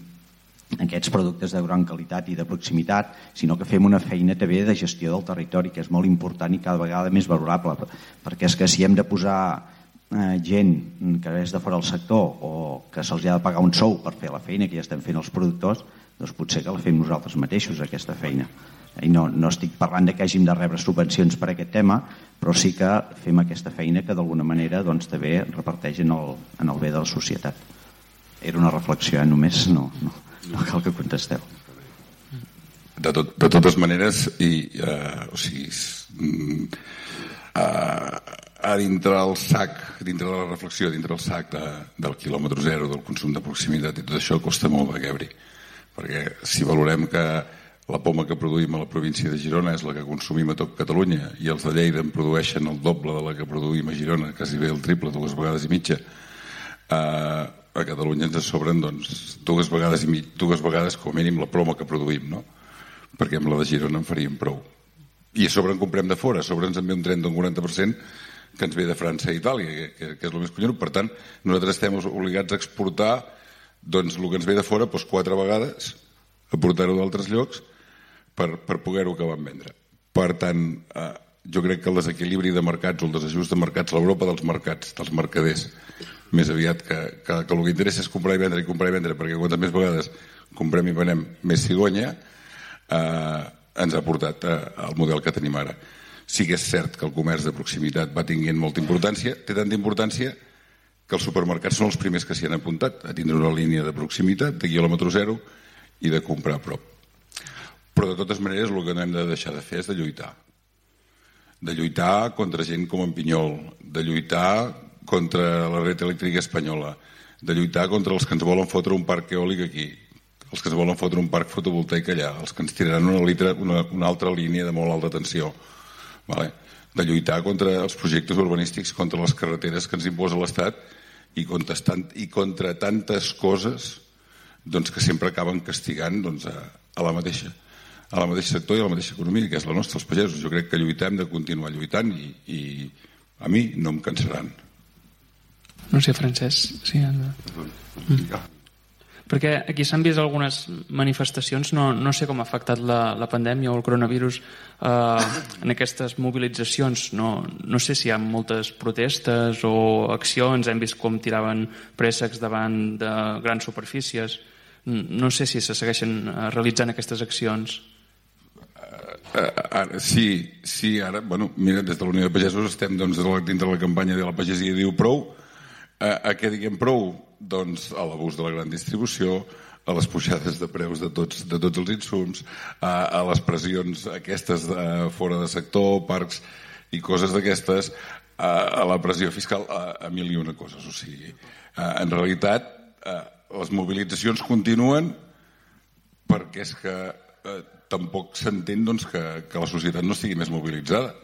aquests productes de gran qualitat i de proximitat, sinó que fem una feina també de gestió del territori, que és molt important i cada vegada més valorable, perquè és que si hem de posar eh, gent que és de fora del sector o que se'ls ha de pagar un sou per fer la feina que ja estem fent els productors, doncs potser que la fem nosaltres mateixos, aquesta feina. I no, no estic parlant de que hàgim de rebre subvencions per aquest tema, però sí que fem aquesta feina que d'alguna manera doncs, també reparteix en el, en el bé de la societat. Era una reflexió, eh? només no, no, no cal que contesteu. De, tot, de totes maneres, i, uh, o sigui, uh, a dintre el sac, dintre de la reflexió, dintre el sac de, del quilòmetre zero, del consum de proximitat i tot això costa molt de quebri. Perquè si valorem que la poma que produïm a la província de Girona és la que consumim a tot Catalunya i els de Lleida en produeixen el doble de la que produïm a Girona, quasi bé el triple, dues vegades i mitja, eh, a Catalunya ens sobren doncs, dues, vegades i mig, dues vegades com a mínim la ploma que produïm, no? perquè amb la de Girona en faríem prou. I a sobre en comprem de fora, a sobre ens en ve un 30 o un 40% que ens ve de França i Itàlia, que, que, que és el més collonut. Per tant, nosaltres estem obligats a exportar doncs, el que ens ve de fora doncs, quatre vegades, a portar-ho d'altres llocs, per, per poder-ho acabar en vendre. Per tant, eh, jo crec que el desequilibri de mercats o el desajust de mercats, l'Europa dels mercats, dels mercaders, més aviat que, que, que el que interessa és comprar i vendre i comprar i vendre, perquè quantes més vegades comprem i venem més cigonya, eh, ens ha portat eh, al model que tenim ara sí que és cert que el comerç de proximitat va tinguent molta importància, té tanta importància que els supermercats són els primers que s'hi han apuntat a tindre una línia de proximitat, de quilòmetre zero i de comprar a prop. Però de totes maneres el que no hem de deixar de fer és de lluitar. De lluitar contra gent com en Pinyol, de lluitar contra la red elèctrica espanyola, de lluitar contra els que ens volen fotre un parc eòlic aquí, els que ens volen fotre un parc fotovoltaic allà, els que ens tiraran una, litra, una, una altra línia de molt alta tensió. Vale? De lluitar contra els projectes urbanístics, contra les carreteres que ens imposa l'Estat i, i contra tantes coses doncs, que sempre acaben castigant doncs, a, a la mateixa a la mateixa sector i a la mateixa economia, que és la nostra, els pagesos. Jo crec que lluitar hem de continuar lluitant i, i a mi no em cansaran. No sé, Francesc. Sí, mm. Perquè aquí s'han vist algunes manifestacions, no, no sé com ha afectat la, la pandèmia o el coronavirus eh, en aquestes mobilitzacions. No, no sé si hi ha moltes protestes o accions, hem vist com tiraven préssecs davant de grans superfícies. No sé si se segueixen eh, realitzant aquestes accions. Uh, ara, sí, sí, ara, bueno, mira, des de la Unió de Pagesos estem doncs, dintre de la campanya de la pagesia diu prou. Uh, a què diguem prou? Doncs a l'abús de la gran distribució, a les pujades de preus de tots, de tots els insums, a, a les pressions aquestes de, fora de sector, parcs i coses d'aquestes, a, a la pressió fiscal, a, a mil i una coses. O sigui, a, en realitat, a, les mobilitzacions continuen perquè és que eh, tampoc s'entén doncs, que, que la societat no estigui més mobilitzada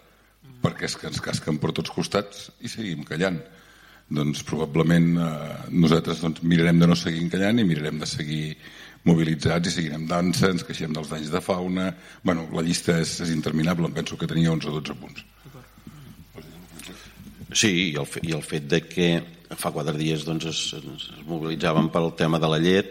perquè és que ens casquen per tots costats i seguim callant doncs probablement eh, nosaltres doncs, mirarem de no seguir encallant i mirarem de seguir mobilitzats i seguirem dansa, ens queixem dels danys de fauna bueno, la llista és, és interminable em penso que tenia 11 o 12 punts Sí, i el, i el fet de que fa quatre dies doncs, es, es mobilitzaven pel tema de la llet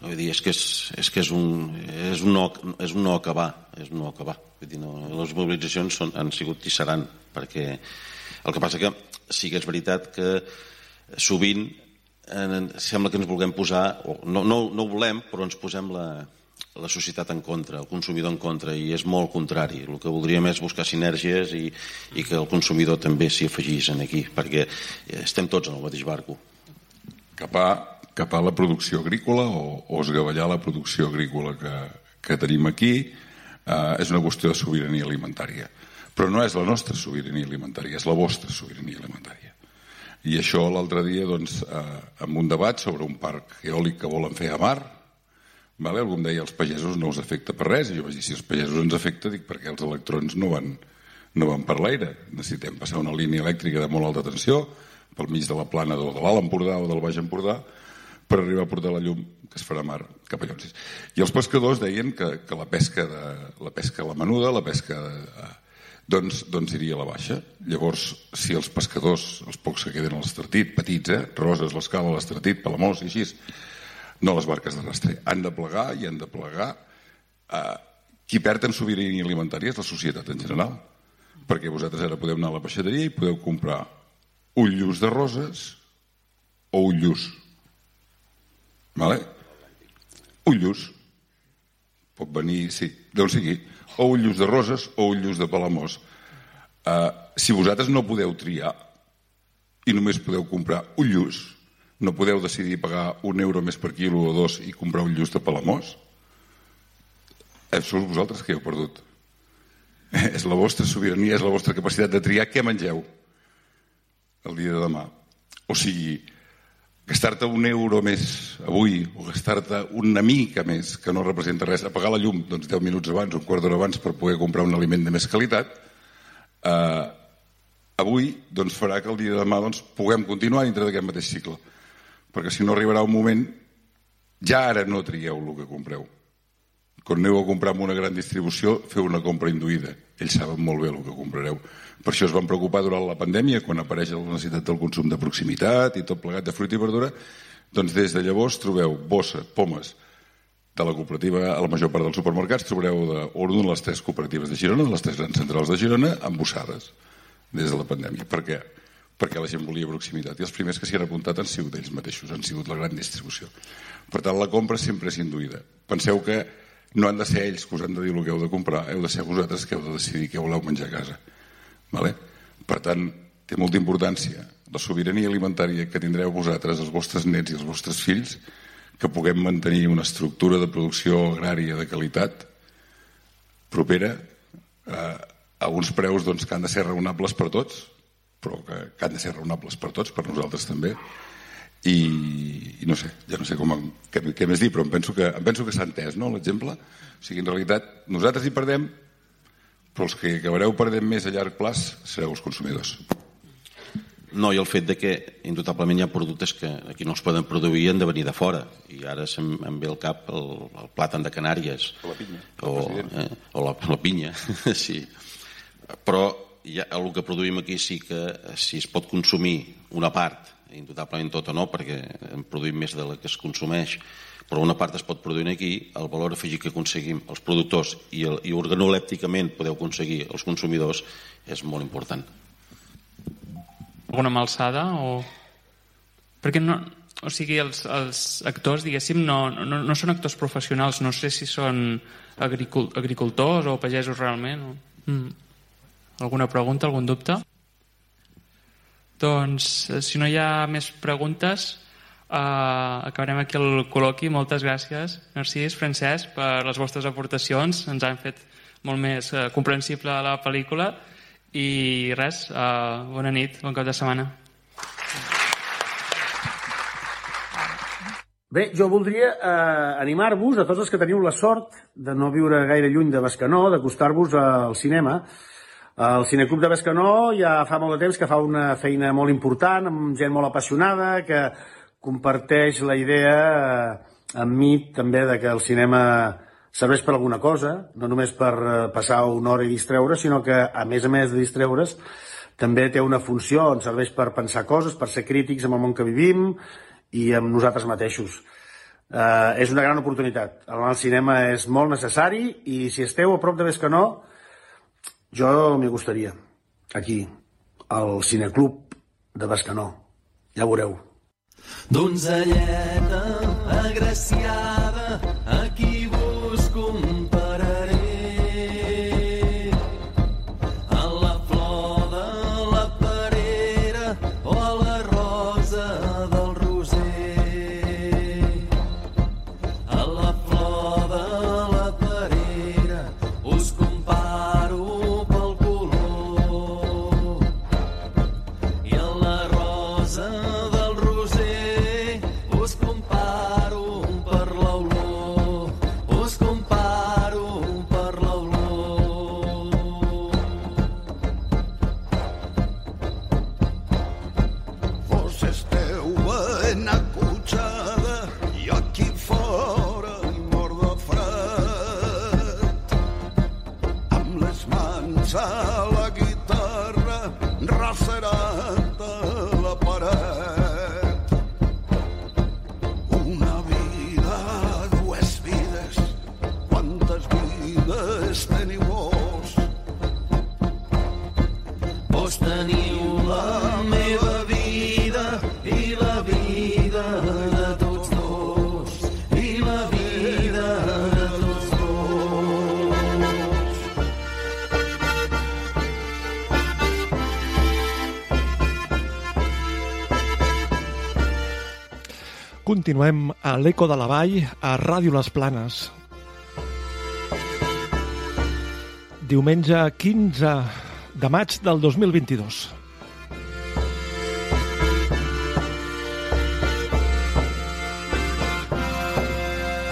Vull dir, és que és, és, que és, un, és, un no, és un no acabar, és un no acabar. Vull dir, no, les mobilitzacions són, han sigut i seran, perquè el que passa que sí que és veritat que sovint eh, sembla que ens vulguem posar, o no, no, no ho volem, però ens posem la, la societat en contra, el consumidor en contra, i és molt contrari. El que voldríem és buscar sinergies i, i que el consumidor també s'hi afegís en aquí, perquè estem tots en el mateix barco. Cap a cap a la producció agrícola o, o esgavellar la producció agrícola que, que tenim aquí eh, és una qüestió de sobirania alimentària. Però no és la nostra sobirania alimentària, és la vostra sobirania alimentària. I això l'altre dia, doncs, eh, amb un debat sobre un parc eòlic que volen fer a mar, vale? algú em deia els pagesos no us afecta per res, i jo vaig dir si els pagesos ens afecta, dic perquè els electrons no van, no van per l'aire. Necessitem passar una línia elèctrica de molt alta tensió pel mig de la plana de, de l'Alt Empordà o del Baix Empordà, per arribar a portar la llum que es farà mar cap a Llonsis. I els pescadors deien que, que la pesca de, la pesca a la menuda, la pesca de, doncs, doncs iria a la baixa. Llavors, si els pescadors, els pocs que queden a l'estartit, petits, eh? Roses, l'Escala, l'estartit, Palamós i així, no les barques de rastre, han de plegar i han de plegar. Eh, qui perd en sobirania alimentària és la societat en general. Perquè vosaltres ara podeu anar a la peixateria i podeu comprar un lluç de roses o un lluç Vale? Un lluç. Pot venir, sí, d'on sigui. O un lluç de roses o un lluç de palamós. Uh, si vosaltres no podeu triar i només podeu comprar un lluç, no podeu decidir pagar un euro més per quilo o dos i comprar un lluç de palamós? Sou vosaltres que heu perdut. És la vostra sobirania, és la vostra capacitat de triar què mengeu el dia de demà. O sigui, gastar-te un euro més avui o gastar-te una mica més que no representa res, apagar la llum doncs 10 minuts abans, un quart d'hora abans per poder comprar un aliment de més qualitat eh, avui doncs, farà que el dia de demà doncs, puguem continuar dintre d'aquest mateix cicle. Perquè si no arribarà un moment ja ara no trieu el que compreu. Quan aneu a comprar amb una gran distribució feu una compra induïda. Ells saben molt bé el que comprareu per això es van preocupar durant la pandèmia, quan apareix la necessitat del consum de proximitat i tot plegat de fruita i verdura, doncs des de llavors trobeu bossa, pomes, de la cooperativa a la major part dels supermercats trobareu de, o de les tres cooperatives de Girona, les tres grans centrals de Girona, embossades des de la pandèmia. Per què? Perquè la gent volia proximitat. I els primers que s'hi han apuntat han sigut ells mateixos, han sigut la gran distribució. Per tant, la compra sempre és induïda. Penseu que no han de ser ells que us han de dir el que heu de comprar, heu de ser vosaltres que heu de decidir què voleu menjar a casa. Vale? Per tant, té molta importància la sobirania alimentària que tindreu vosaltres, els vostres nets i els vostres fills, que puguem mantenir una estructura de producció agrària de qualitat propera eh, a uns preus doncs, que han de ser raonables per tots, però que, que han de ser raonables per tots, per nosaltres també, i, i no sé, ja no sé com, què, què més dir, però em penso que, em penso que s'ha entès no, l'exemple. O sigui, en realitat, nosaltres hi perdem, però els que acabareu perdent més a llarg plaç sereu els consumidors. No, i el fet de que indubtablement hi ha productes que aquí no es poden produir han de venir de fora i ara se'm em ve al cap el, el plàtan de Canàries O la pinya. o, eh, o la, la pinya sí. però ja, el que produïm aquí sí que eh, si es pot consumir una part indubtablement tot o no perquè en produïm més de la que es consumeix però una part es pot produir aquí el valor afegit que aconseguim els productors i, el, i organolèpticament podeu aconseguir els consumidors és molt important alguna malsada o... perquè no, o sigui, els, els actors, diguéssim, no, no, no són actors professionals, no sé si són agricul agricultors o pagesos realment. Mm. Alguna pregunta, algun dubte? Doncs, eh, si no hi ha més preguntes, eh, acabarem aquí el col·loqui. Moltes gràcies, Narcís, Francesc, per les vostres aportacions. Ens han fet molt més eh, comprensible la pel·lícula i res, uh, bona nit, bon cap de setmana. Bé, jo voldria eh, animar-vos a tots els que teniu la sort de no viure gaire lluny de Bescanó, d'acostar-vos al cinema. El Cineclub de Bescanó ja fa molt de temps que fa una feina molt important, amb gent molt apassionada, que comparteix la idea eh, amb mi també de que el cinema serveix per alguna cosa, no només per eh, passar una hora i distreure, sinó que, a més a més de distreure's, també té una funció, ens serveix per pensar coses, per ser crítics amb el món que vivim i amb nosaltres mateixos. Uh, és una gran oportunitat. El cinema és molt necessari i si esteu a prop de Bescanó, jo m'hi gustaria. Aquí, al Cineclub de Bescanó. Ja ho veureu. Donzelleta agraciada, Continuem a l'Eco de la Vall, a Ràdio Les Planes. Diumenge 15 de maig del 2022.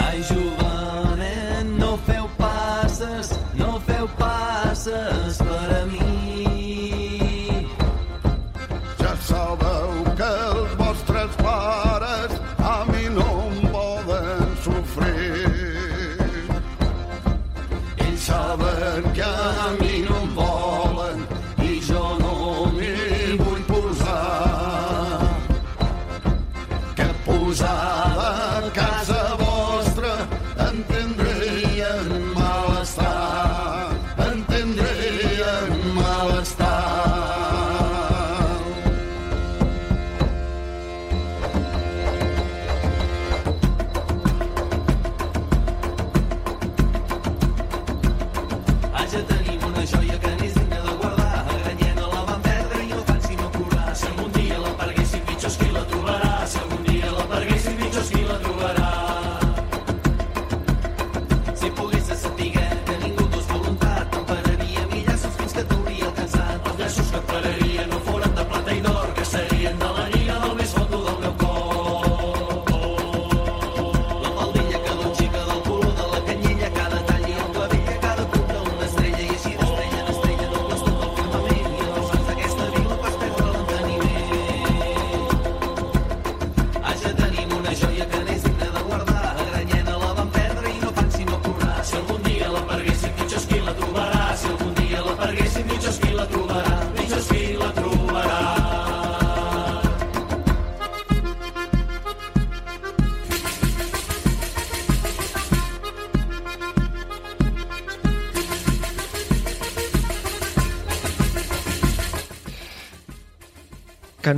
Ai, jovenet, no feu passes, no feu passes per a Rosa.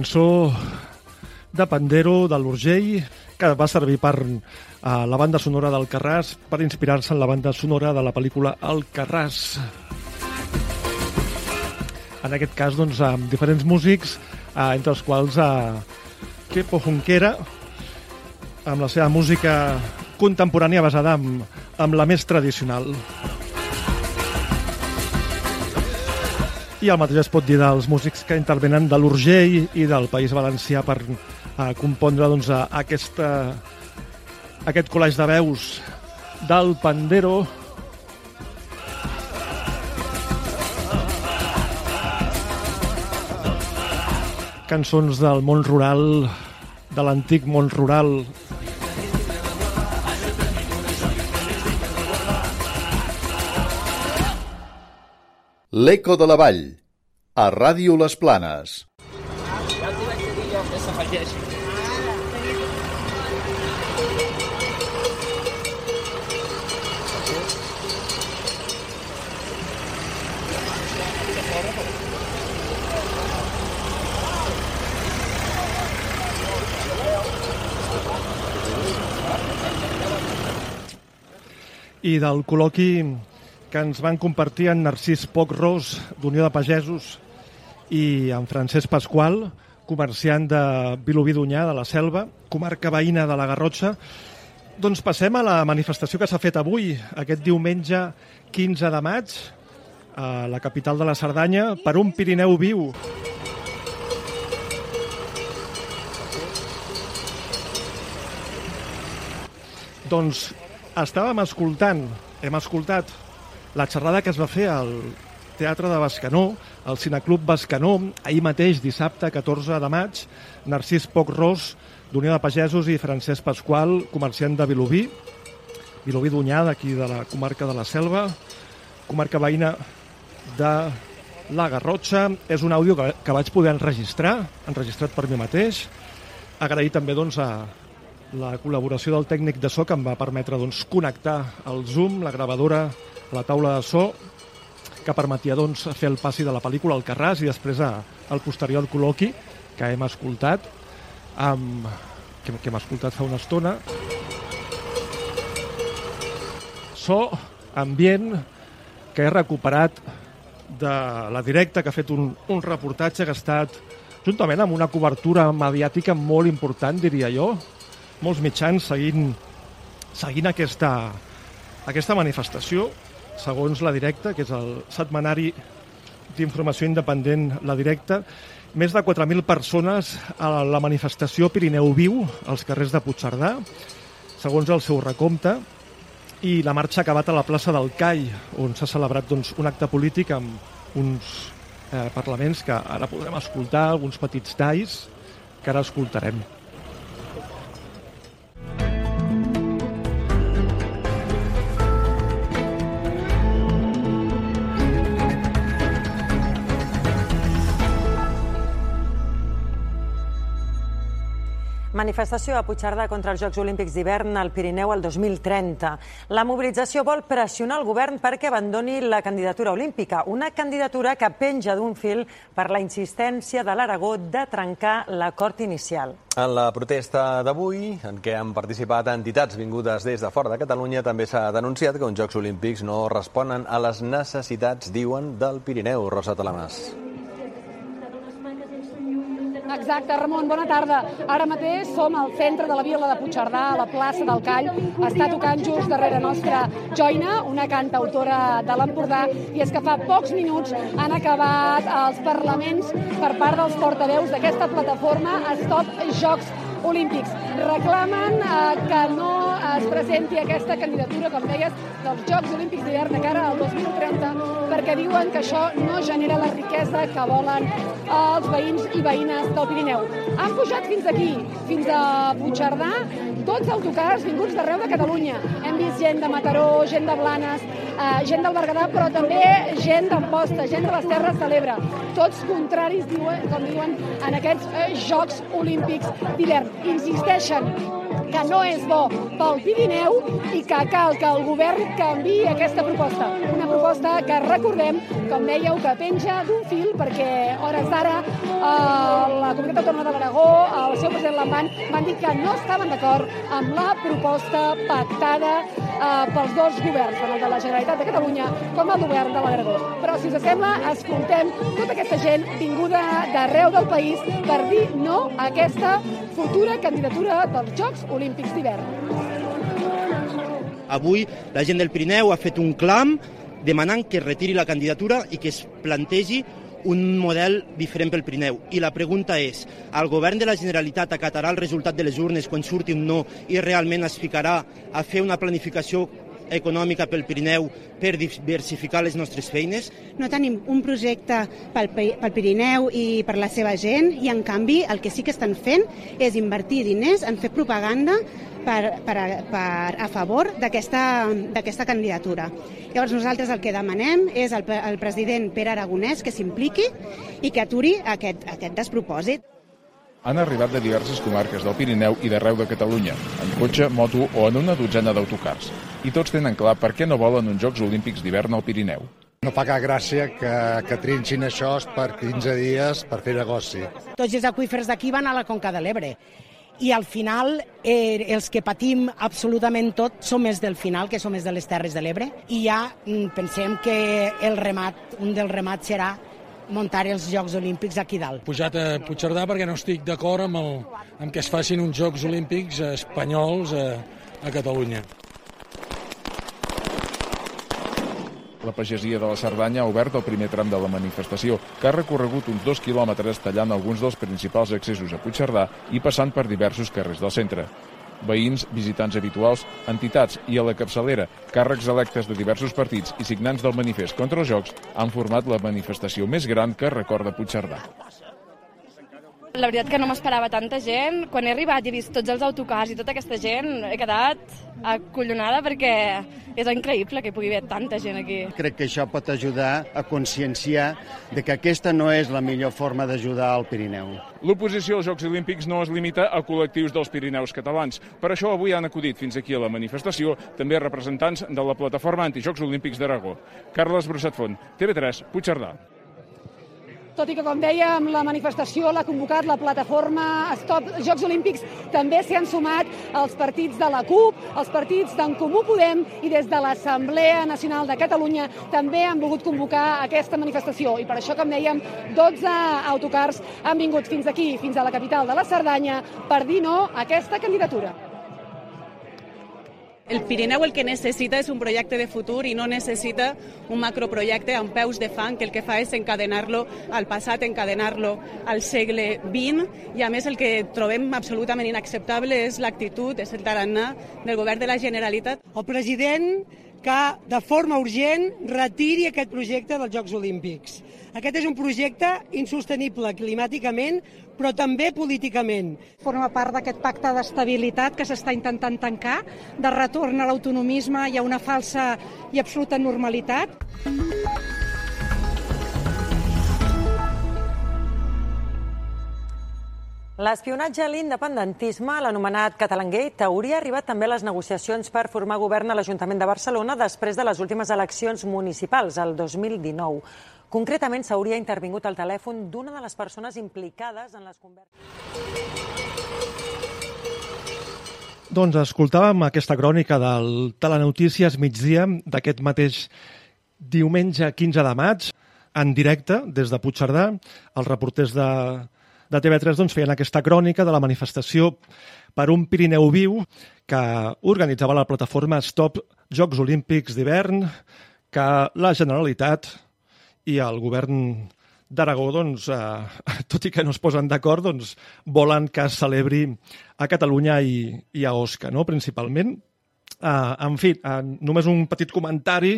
Cançó de Pandero de l'Urgell que va servir per a la banda sonora del Carràs per inspirar-se en la banda sonora de la pel·lícula El Carràs. En aquest cas, doncs, amb diferents músics, eh, entre els quals eh, Kepo Junquera, amb la seva música contemporània basada en, en la més tradicional. I el mateix es pot dir dels músics que intervenen de l'Urgell i del País Valencià per eh, compondre doncs, a aquesta, aquest col·legi de veus del Pandero. Cançons del món rural, de l'antic món rural, L'Eco de la Vall, a Ràdio Les Planes. Ja t'hi vaig dir jo que s'afegeixi. i del col·loqui que ens van compartir en Narcís Poc Ros, d'Unió de Pagesos, i en Francesc Pasqual, comerciant de Vilobí d'Unyà, de la Selva, comarca veïna de la Garrotxa. Doncs passem a la manifestació que s'ha fet avui, aquest diumenge 15 de maig, a la capital de la Cerdanya, per un Pirineu viu. Doncs estàvem escoltant, hem escoltat la xerrada que es va fer al Teatre de Bascanó, al Cineclub Bascanó, ahir mateix, dissabte, 14 de maig, Narcís Poc Ros, d'Unió de Pagesos, i Francesc Pasqual, comerciant de Vilobí, Vilobí d'Unyà, d'aquí de la comarca de la Selva, comarca veïna de la Garrotxa. És un àudio que, que vaig poder enregistrar, enregistrat per mi mateix. Agrair també doncs, a la col·laboració del tècnic de so que em va permetre doncs, connectar el Zoom, la gravadora, la taula de so, que permetia doncs, fer el passi de la pel·lícula al Carràs i després a, al posterior col·loqui que hem escoltat, amb, que, que hem escoltat fa una estona. So, ambient, que he recuperat de la directa, que ha fet un, un reportatge que ha estat, juntament amb una cobertura mediàtica molt important, diria jo, molts mitjans seguint, seguint aquesta, aquesta manifestació, segons la directa, que és el setmanari d'informació independent, la directa, més de 4.000 persones a la manifestació Pirineu Viu, als carrers de Puigcerdà, segons el seu recompte, i la marxa ha acabat a la plaça del CAI, on s'ha celebrat doncs, un acte polític amb uns eh, parlaments que ara podrem escoltar, alguns petits talls que ara escoltarem. Manifestació a Puigcerdà contra els Jocs Olímpics d'hivern al Pirineu el 2030. La mobilització vol pressionar el govern perquè abandoni la candidatura olímpica, una candidatura que penja d'un fil per la insistència de l'Aragó de trencar l'acord inicial. En la protesta d'avui, en què han participat entitats vingudes des de fora de Catalunya, també s'ha denunciat que uns Jocs Olímpics no responen a les necessitats, diuen, del Pirineu. Rosa Talamàs. Exacte, Ramon, bona tarda. Ara mateix som al centre de la vila de Puigcerdà, a la plaça del Call. Està tocant just darrere nostra Joina, una cantautora de l'Empordà, i és que fa pocs minuts han acabat els parlaments per part dels portaveus d'aquesta plataforma Stop Jocs Olímpics. Reclamen eh, que no es presenti aquesta candidatura, com deies, dels Jocs Olímpics d'hivern de cara al 2030, perquè diuen que això no genera la riquesa que volen els veïns i veïnes del Pirineu. Han pujat fins aquí, fins a Puigcerdà, tots autocars vinguts d'arreu de Catalunya. Hem vist gent de Mataró, gent de Blanes, eh, gent del Berguedà, però també gent d'Amposta, gent de les Terres de l'Ebre. Tots contraris, diuen, com diuen, en aquests eh, Jocs Olímpics d'hivern. Insisteixen que no és bo pel Pirineu i que cal que el govern canvi aquesta proposta. Una proposta que recordem, com dèieu, que penja d'un fil perquè hores d'ara eh, la Comunitat Autònoma de l'Aragó, el seu president Lamban, van dir que no estaven d'acord amb la proposta pactada eh, pels dos governs, tant el de la Generalitat de Catalunya com el govern de l'Aragó. Però, si us sembla, escoltem tota aquesta gent vinguda d'arreu del país per dir no a aquesta futura candidatura dels Jocs Olímpics d'hivern. Avui la gent del Pirineu ha fet un clam demanant que retiri la candidatura i que es plantegi un model diferent pel Pirineu. I la pregunta és, el govern de la Generalitat acatarà el resultat de les urnes quan surti un no i realment es ficarà a fer una planificació econòmica pel Pirineu per diversificar les nostres feines? No tenim un projecte pel, pel Pirineu i per la seva gent i, en canvi, el que sí que estan fent és invertir diners en fer propaganda per, per, per a favor d'aquesta d'aquesta candidatura. Llavors, nosaltres el que demanem és al, al president Pere Aragonès que s'impliqui i que aturi aquest, aquest despropòsit. Han arribat de diverses comarques del Pirineu i d'arreu de Catalunya, en cotxe, moto o en una dotzena d'autocars. I tots tenen clar per què no volen uns Jocs Olímpics d'hivern al Pirineu. No fa cap gràcia que, que trinxin això per 15 dies per fer negoci. Tots els aqüífers d'aquí van a la Conca de l'Ebre. I al final, eh, els que patim absolutament tot som els del final, que som els de les Terres de l'Ebre, i ja mm, pensem que el remat, un dels remats serà muntar els Jocs Olímpics aquí dalt. pujat a Puigcerdà perquè no estic d'acord amb, el, amb que es facin uns Jocs Olímpics espanyols a, a Catalunya. La pagesia de la Cerdanya ha obert el primer tram de la manifestació, que ha recorregut uns dos quilòmetres tallant alguns dels principals accessos a Puigcerdà i passant per diversos carrers del centre. Veïns, visitants habituals, entitats i a la capçalera, càrrecs electes de diversos partits i signants del manifest contra els Jocs han format la manifestació més gran que recorda Puigcerdà. La veritat que no m'esperava tanta gent. Quan he arribat i he vist tots els autocars i tota aquesta gent, he quedat acollonada perquè és increïble que hi pugui haver tanta gent aquí. Crec que això pot ajudar a conscienciar de que aquesta no és la millor forma d'ajudar al Pirineu. L'oposició als Jocs Olímpics no es limita a col·lectius dels Pirineus catalans. Per això avui han acudit fins aquí a la manifestació també representants de la plataforma Antijocs Olímpics d'Aragó. Carles Brosatfont, TV3, Puigcerdà. Tot i que, com dèiem, la manifestació l'ha convocat la plataforma Stop Jocs Olímpics, també s'hi han sumat els partits de la CUP, els partits d'en Comú Podem i des de l'Assemblea Nacional de Catalunya també han volgut convocar aquesta manifestació. I per això, com dèiem, 12 autocars han vingut fins aquí, fins a la capital de la Cerdanya, per dir no a aquesta candidatura. El Pirineu el que necessita és un projecte de futur i no necessita un macroprojecte amb peus de fang que el que fa és encadenar-lo al passat, encadenar-lo al segle XX i a més el que trobem absolutament inacceptable és l'actitud, és el tarannà del govern de la Generalitat. El president que de forma urgent retiri aquest projecte dels Jocs Olímpics. Aquest és un projecte insostenible climàticament, però també políticament. Forma part d'aquest pacte d'estabilitat que s'està intentant tancar, de retorn a l'autonomisme i a una falsa i absoluta normalitat. L'espionatge a l'independentisme, l'anomenat Catalangate, hauria arribat també a les negociacions per formar govern a l'Ajuntament de Barcelona després de les últimes eleccions municipals, el 2019. Concretament, s'hauria intervingut al telèfon d'una de les persones implicades en les converses. Doncs escoltàvem aquesta crònica del Telenotícies migdia d'aquest mateix diumenge 15 de maig, en directe, des de Puigcerdà. Els reporters de, de TV3 doncs, feien aquesta crònica de la manifestació per un Pirineu viu que organitzava la plataforma Stop Jocs Olímpics d'hivern, que la Generalitat i el govern d'Aragó, doncs, eh, tot i que no es posen d'acord, doncs, volen que es celebri a Catalunya i, i a Osca, no?, principalment. Uh, en fi, uh, només un petit comentari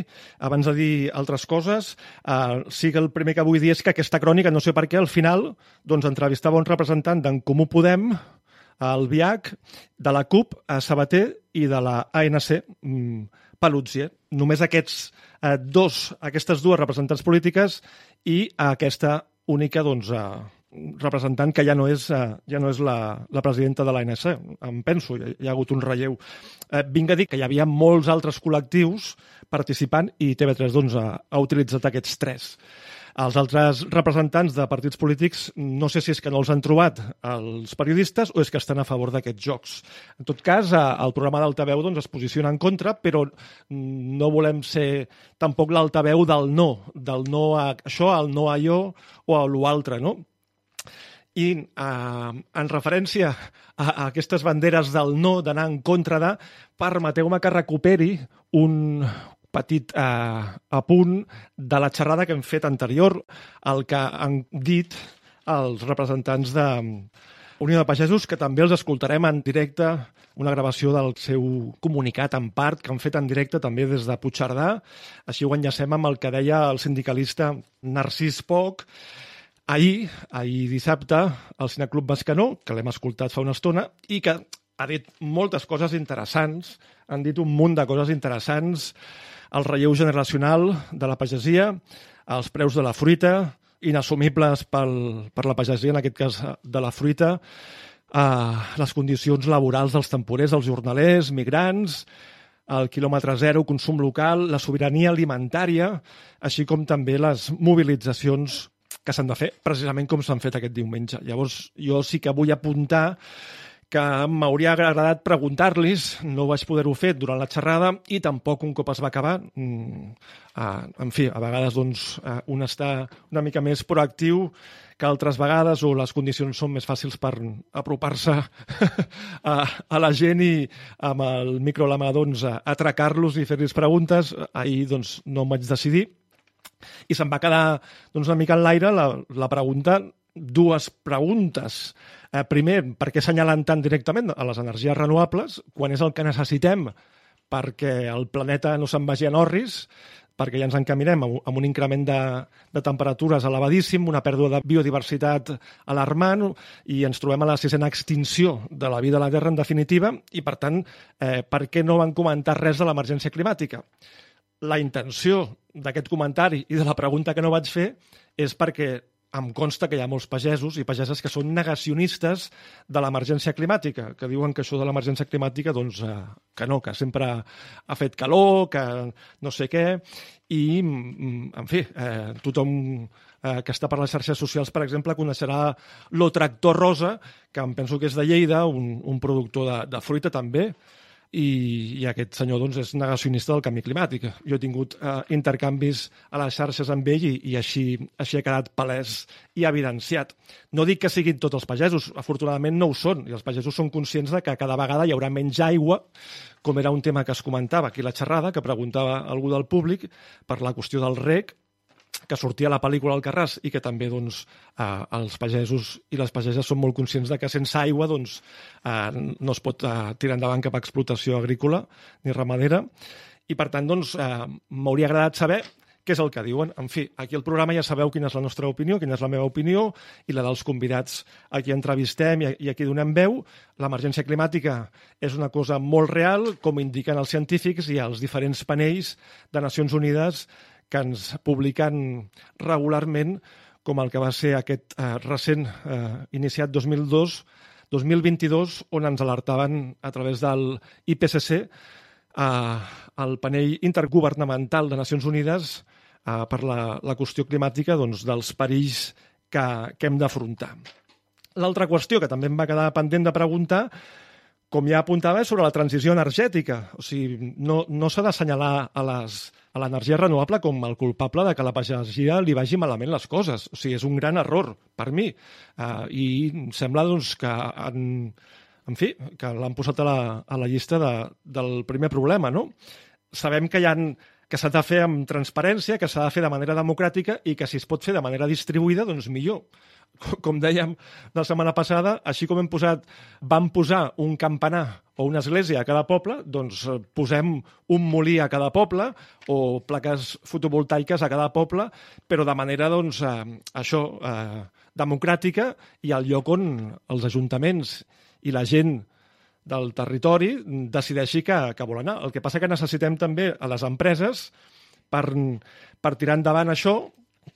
abans de dir altres coses. Uh, sí que el primer que vull dir és que aquesta crònica, no sé per què, al final doncs, entrevistava un representant d'en Comú Podem, el BIAC, de la CUP, a Sabater, i de la ANC, mm, Paluzie. Només aquests eh, dos, aquestes dues representants polítiques i aquesta única doncs, eh, representant que ja no és, eh, ja no és la, la presidenta de l'ANC, em penso, hi hi ha hagut un relleu. Eh, vinc a dir que hi havia molts altres col·lectius participant i TV3 doncs, ha, ha utilitzat aquests tres. Els altres representants de partits polítics no sé si és que no els han trobat els periodistes o és que estan a favor d'aquests jocs. En tot cas, el programa d'Altaveu doncs, es posiciona en contra, però no volem ser tampoc l'altaveu del no, del no a això, al no a allò o a l'altre, no? I eh, en referència a, a aquestes banderes del no, d'anar en contra de, permeteu-me que recuperi un, petit eh, apunt de la xerrada que hem fet anterior, el que han dit els representants de Unió de Pagesos, que també els escoltarem en directe, una gravació del seu comunicat en part, que han fet en directe també des de Puigcerdà. Així ho enllacem amb el que deia el sindicalista Narcís Poc, Ahir, ahir dissabte, al Cineclub Bascanó, que l'hem escoltat fa una estona, i que ha dit moltes coses interessants, han dit un munt de coses interessants, el relleu generacional de la pagesia, els preus de la fruita, inassumibles pel, per la pagesia, en aquest cas de la fruita, eh, les condicions laborals dels temporers, els jornalers, migrants, el quilòmetre zero, consum local, la sobirania alimentària, així com també les mobilitzacions que s'han de fer, precisament com s'han fet aquest diumenge. Llavors, jo sí que vull apuntar que m'hauria agradat preguntar-los, no vaig poder-ho fer durant la xerrada i tampoc un cop es va acabar. Mm, en fi, a vegades doncs, un està una mica més proactiu que altres vegades o les condicions són més fàcils per apropar-se a, a la gent i amb el micro a la mà doncs, atracar-los i fer-los preguntes. Ahir doncs, no em vaig decidir i se'm va quedar doncs, una mica en l'aire la, la pregunta dues preguntes. Eh, primer, per què assenyalen tan directament a les energies renovables quan és el que necessitem perquè el planeta no se'n vagi en orris, perquè ja ens encaminem amb un increment de, de temperatures elevadíssim, una pèrdua de biodiversitat alarmant i ens trobem a la sisena extinció de la vida a la Terra en definitiva i, per tant, eh, per què no van comentar res de l'emergència climàtica? La intenció d'aquest comentari i de la pregunta que no vaig fer és perquè em consta que hi ha molts pagesos i pageses que són negacionistes de l'emergència climàtica, que diuen que això de l'emergència climàtica, doncs, eh, que no, que sempre ha fet calor, que no sé què, i, mm, en fi, eh, tothom eh, que està per les xarxes socials, per exemple, coneixerà lo tractor rosa, que em penso que és de Lleida, un, un productor de, de fruita també, i, i aquest senyor doncs, és negacionista del canvi climàtic. Jo he tingut eh, intercanvis a les xarxes amb ell i, i així, així ha quedat palès i evidenciat. No dic que siguin tots els pagesos, afortunadament no ho són, i els pagesos són conscients de que cada vegada hi haurà menys aigua, com era un tema que es comentava aquí la xerrada, que preguntava algú del públic per la qüestió del rec, que sortia a la pel·lícula Alcarràs i que també doncs, eh, els pagesos i les pageses són molt conscients de que sense aigua doncs, eh, no es pot eh, tirar endavant cap explotació agrícola ni ramadera i per tant doncs, eh, m'hauria agradat saber què és el que diuen. En fi, aquí al programa ja sabeu quina és la nostra opinió, quina és la meva opinió i la dels convidats a qui entrevistem i a qui donem veu. L'emergència climàtica és una cosa molt real, com indiquen els científics i els diferents panells de Nacions Unides que ens publiquen regularment, com el que va ser aquest eh, recent eh, iniciat 2002, 2022, on ens alertaven a través del IPCC, eh, el panell intergovernamental de Nacions Unides eh, per la, la qüestió climàtica doncs, dels perills que, que hem d'afrontar. L'altra qüestió que també em va quedar pendent de preguntar com ja apuntava, sobre la transició energètica. O sigui, no, no s'ha d'assenyalar a les a l'energia renovable com el culpable de que la pagesia li vagi malament les coses. O sigui, és un gran error per mi. Uh, I sembla doncs, que en, en fi, que l'han posat a la, a la llista de, del primer problema, no? Sabem que hi han que s'ha de fer amb transparència, que s'ha de fer de manera democràtica i que si es pot fer de manera distribuïda, doncs millor. Com dèiem la setmana passada, així com hem posat, vam posar un campanar o una església a cada poble, doncs eh, posem un molí a cada poble o plaques fotovoltaiques a cada poble, però de manera, doncs, eh, això, eh, democràtica i al lloc on els ajuntaments i la gent del territori decideixi que, que vol anar. El que passa que necessitem també a les empreses per, per tirar endavant això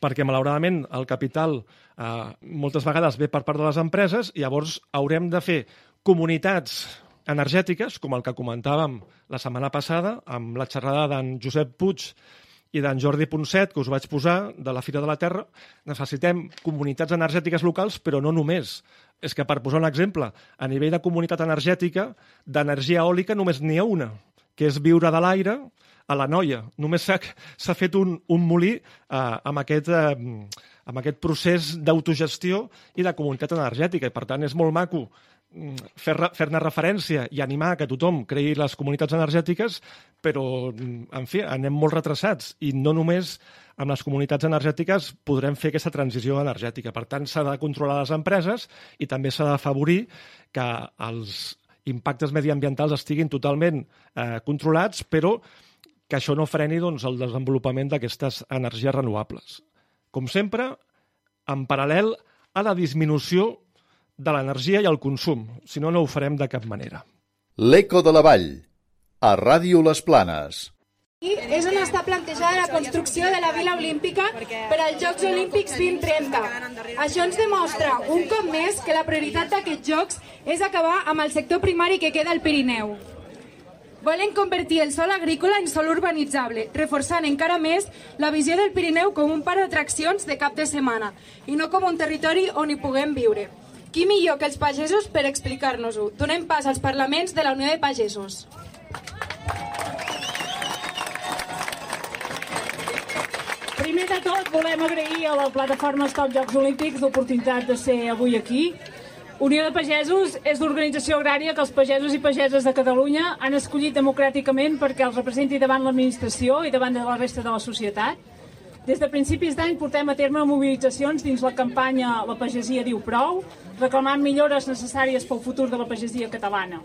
perquè malauradament el capital eh, moltes vegades ve per part de les empreses i llavors haurem de fer comunitats energètiques, com el que comentàvem la setmana passada, amb la xerrada d'en Josep Puig i d'en Jordi Ponset, que us vaig posar, de la Fira de la Terra, necessitem comunitats energètiques locals, però no només. És que, per posar un exemple, a nivell de comunitat energètica, d'energia eòlica només n'hi ha una, que és viure de l'aire a la Noia. Només s'ha fet un, un molí eh, amb, aquest, eh, amb aquest procés d'autogestió i de comunitat energètica. I, per tant, és molt maco fer-ne fer referència i animar que tothom creï les comunitats energètiques, però, en fi, anem molt retrasats i no només amb les comunitats energètiques podrem fer aquesta transició energètica. Per tant, s'ha de controlar les empreses i també s'ha d'afavorir que els impactes mediambientals estiguin totalment eh, controlats, però que això no freni doncs, el desenvolupament d'aquestes energies renovables. Com sempre, en paral·lel a la disminució de l'energia i el consum, si no, no ho farem de cap manera. L'Eco de la Vall, a Ràdio Les Planes. I és on està plantejada la construcció de la Vila Olímpica per als Jocs Olímpics 2030. Això ens demostra, un cop més, que la prioritat d'aquests Jocs és acabar amb el sector primari que queda al Pirineu. Volen convertir el sol agrícola en sol urbanitzable, reforçant encara més la visió del Pirineu com un parc d'atraccions de cap de setmana i no com un territori on hi puguem viure. Qui millor que els pagesos per explicar-nos-ho? Donem pas als parlaments de la Unió de Pagesos. Primer de tot, volem agrair a la plataforma Stop Jocs Olímpics l'oportunitat de ser avui aquí. Unió de Pagesos és l'organització agrària que els pagesos i pageses de Catalunya han escollit democràticament perquè els representi davant l'administració i davant de la resta de la societat. Des de principis d'any portem a terme mobilitzacions dins la campanya La pagesia diu prou, reclamant millores necessàries pel futur de la pagesia catalana.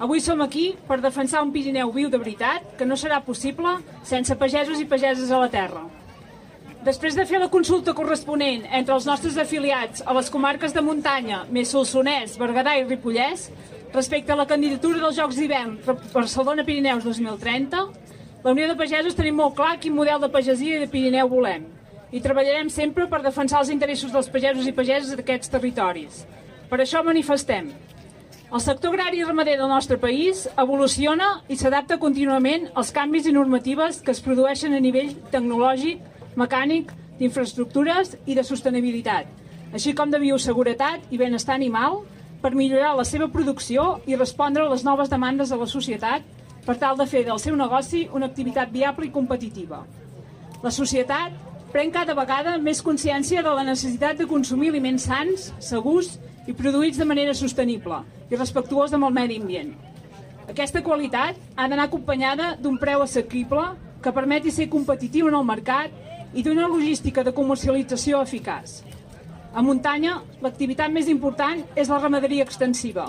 Avui som aquí per defensar un Pirineu viu de veritat, que no serà possible sense pagesos i pageses a la terra. Després de fer la consulta corresponent entre els nostres afiliats a les comarques de muntanya, més Solsonès, Berguedà i Ripollès, respecte a la candidatura dels Jocs d'hivern Barcelona Pirineus 2030, la Unió de Pagesos tenim molt clar quin model de pagesia i de Pirineu volem i treballarem sempre per defensar els interessos dels pagesos i pageses d'aquests territoris. Per això manifestem. El sector agrari i ramader del nostre país evoluciona i s'adapta contínuament als canvis i normatives que es produeixen a nivell tecnològic, mecànic, d'infraestructures i de sostenibilitat, així com de bioseguretat i benestar animal per millorar la seva producció i respondre a les noves demandes de la societat per tal de fer del seu negoci una activitat viable i competitiva. La societat pren cada vegada més consciència de la necessitat de consumir aliments sans, segurs i produïts de manera sostenible i respectuosa amb el medi ambient. Aquesta qualitat ha d'anar acompanyada d'un preu assequible que permeti ser competitiu en el mercat i d'una logística de comercialització eficaç. A muntanya, l'activitat més important és la ramaderia extensiva,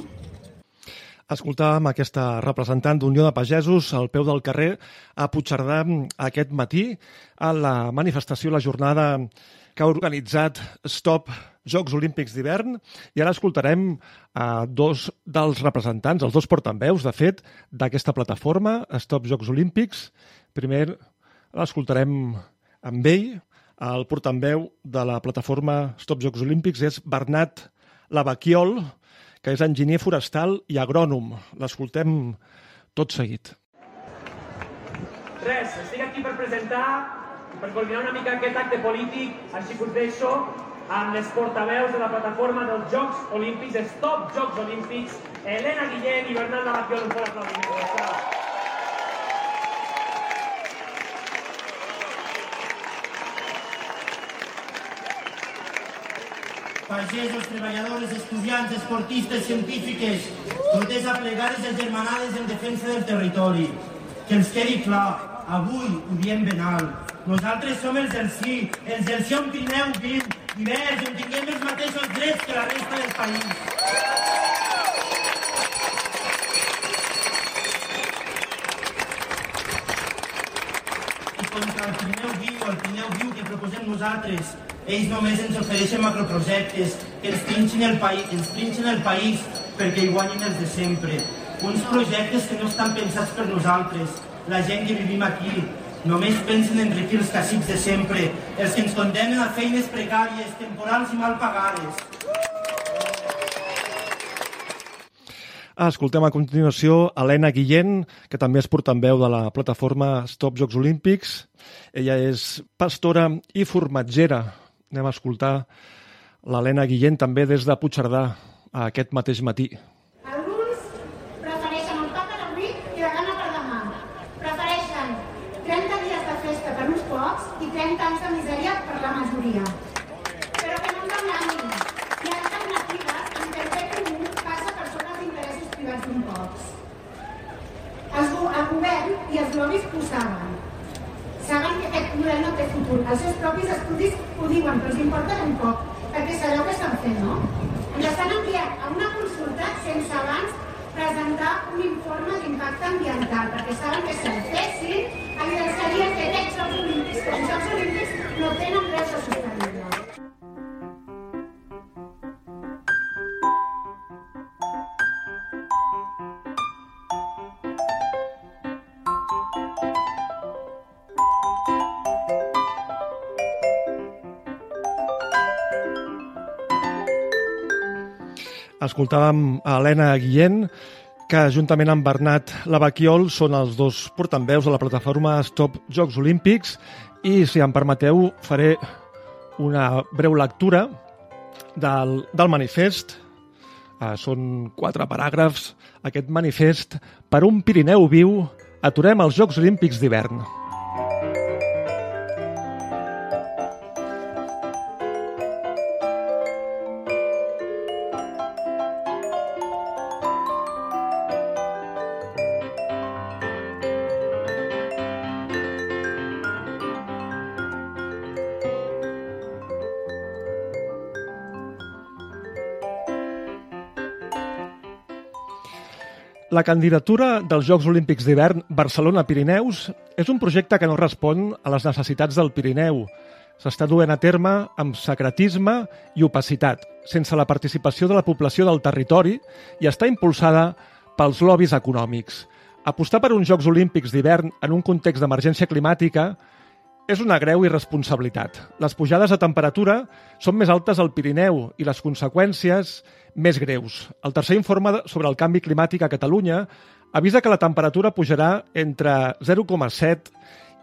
Escoltàvem aquesta representant d'Unió de Pagesos al peu del carrer a Puigcerdà aquest matí a la manifestació, la jornada que ha organitzat Stop Jocs Olímpics d'hivern i ara escoltarem a dos dels representants, els dos portaveus, de fet, d'aquesta plataforma, Stop Jocs Olímpics. Primer l'escoltarem amb ell, el portaveu de la plataforma Stop Jocs Olímpics és Bernat Lavaquiol, que és enginyer forestal i agrònom. L'escoltem tot seguit. Res, estic aquí per presentar, per coordinar una mica aquest acte polític, així que us deixo amb les portaveus de la plataforma dels Jocs Olímpics, Stop Jocs Olímpics, Helena Guillén i Bernat Lavaquiol, un fort aplaudiment. Pagesos, treballadores, estudiants, esportistes, científiques, totes aplegades i germanades en defensa del territori. Que ens quedi clar, avui ho diem ben alt. Nosaltres som els del sí, els del sí on Pirineu viu, divers, on tinguem els mateixos drets que la resta del país. Contra el Pirineu viu, el Pirineu viu que proposem nosaltres, ells només ens ofereixen macroprojectes que ens trinxin el, país, ens trinxin el país perquè hi guanyin els de sempre. Uns projectes que no estan pensats per nosaltres, la gent que vivim aquí, Només pensen en enriquir els cacics de sempre, els que ens condemnen a feines precàries, temporals i mal pagades. Escoltem a continuació Helena Guillén, que també és portaveu de la plataforma Stop Jocs Olímpics. Ella és pastora i formatgera. Anem a escoltar l'Helena Guillén també des de Puigcerdà aquest mateix matí. Alguns prefereixen el pa per avui i la gana per demà. Prefereixen 30 dies de festa per uns pocs i 30 anys de misèria per la majoria. Però que no ens enganyin. Hi ha alternatives en què el bé comú passa per sobre els interessos privats d'un pocs. Els, go- el govern i els lobbies ho saben. Saben que aquest model no té futur. Els seus propis estudis ho diuen, però els importa ben poc, perquè sabeu què estan fent, no? Ens estan enviant a una consulta sense abans presentar un informe d'impacte ambiental, perquè saben que si el fessin, evidenciaria que aquests Jocs Olímpics, que els Jocs Olímpics no tenen res de sostenible. Escoltàvem a Helena Guillén, que juntament amb Bernat Lavaquiol són els dos portaveus de la plataforma Stop Jocs Olímpics i, si em permeteu, faré una breu lectura del, del manifest. Eh, són quatre paràgrafs. Aquest manifest per un Pirineu viu, aturem els Jocs Olímpics d'hivern. La candidatura dels Jocs Olímpics d'hivern Barcelona-Pirineus és un projecte que no respon a les necessitats del Pirineu. S'està duent a terme amb secretisme i opacitat, sense la participació de la població del territori i està impulsada pels lobbies econòmics. Apostar per uns Jocs Olímpics d'hivern en un context d'emergència climàtica és una greu irresponsabilitat. Les pujades de temperatura són més altes al Pirineu i les conseqüències més greus. El tercer informe sobre el canvi climàtic a Catalunya avisa que la temperatura pujarà entre 0,7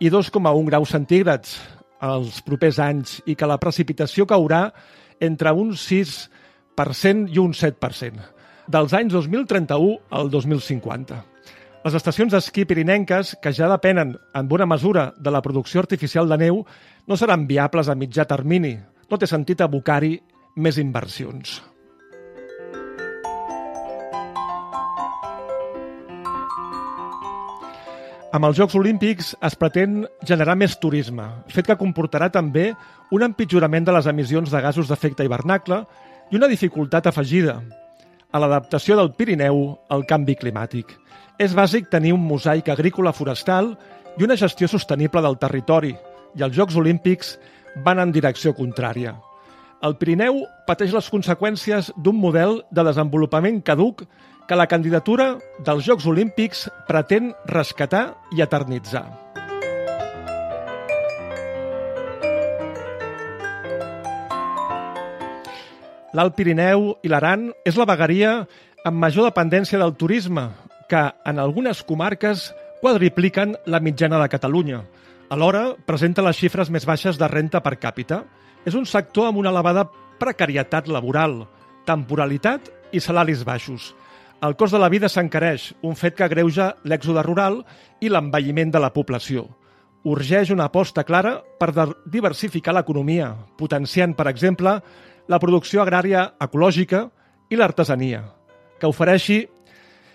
i 2,1 graus centígrads els propers anys i que la precipitació caurà entre un 6% i un 7%, dels anys 2031 al 2050. Les estacions d'esquí pirinenques, que ja depenen en bona mesura de la producció artificial de neu, no seran viables a mitjà termini. No té sentit abocar-hi més inversions. Amb els Jocs Olímpics es pretén generar més turisme, fet que comportarà també un empitjorament de les emissions de gasos d'efecte hivernacle i una dificultat afegida a l'adaptació del Pirineu al canvi climàtic. És bàsic tenir un mosaic agrícola forestal i una gestió sostenible del territori, i els Jocs Olímpics van en direcció contrària. El Pirineu pateix les conseqüències d'un model de desenvolupament caduc que la candidatura dels Jocs Olímpics pretén rescatar i eternitzar. L'Alt Pirineu i l'Aran és la vegueria amb major dependència del turisme, que en algunes comarques quadripliquen la mitjana de Catalunya. Alhora, presenta les xifres més baixes de renta per càpita. És un sector amb una elevada precarietat laboral, temporalitat i salaris baixos. El cost de la vida s'encareix, un fet que agreuja l'èxode rural i l'envelliment de la població. Urgeix una aposta clara per diversificar l'economia, potenciant, per exemple, la producció agrària ecològica i l'artesania, que ofereixi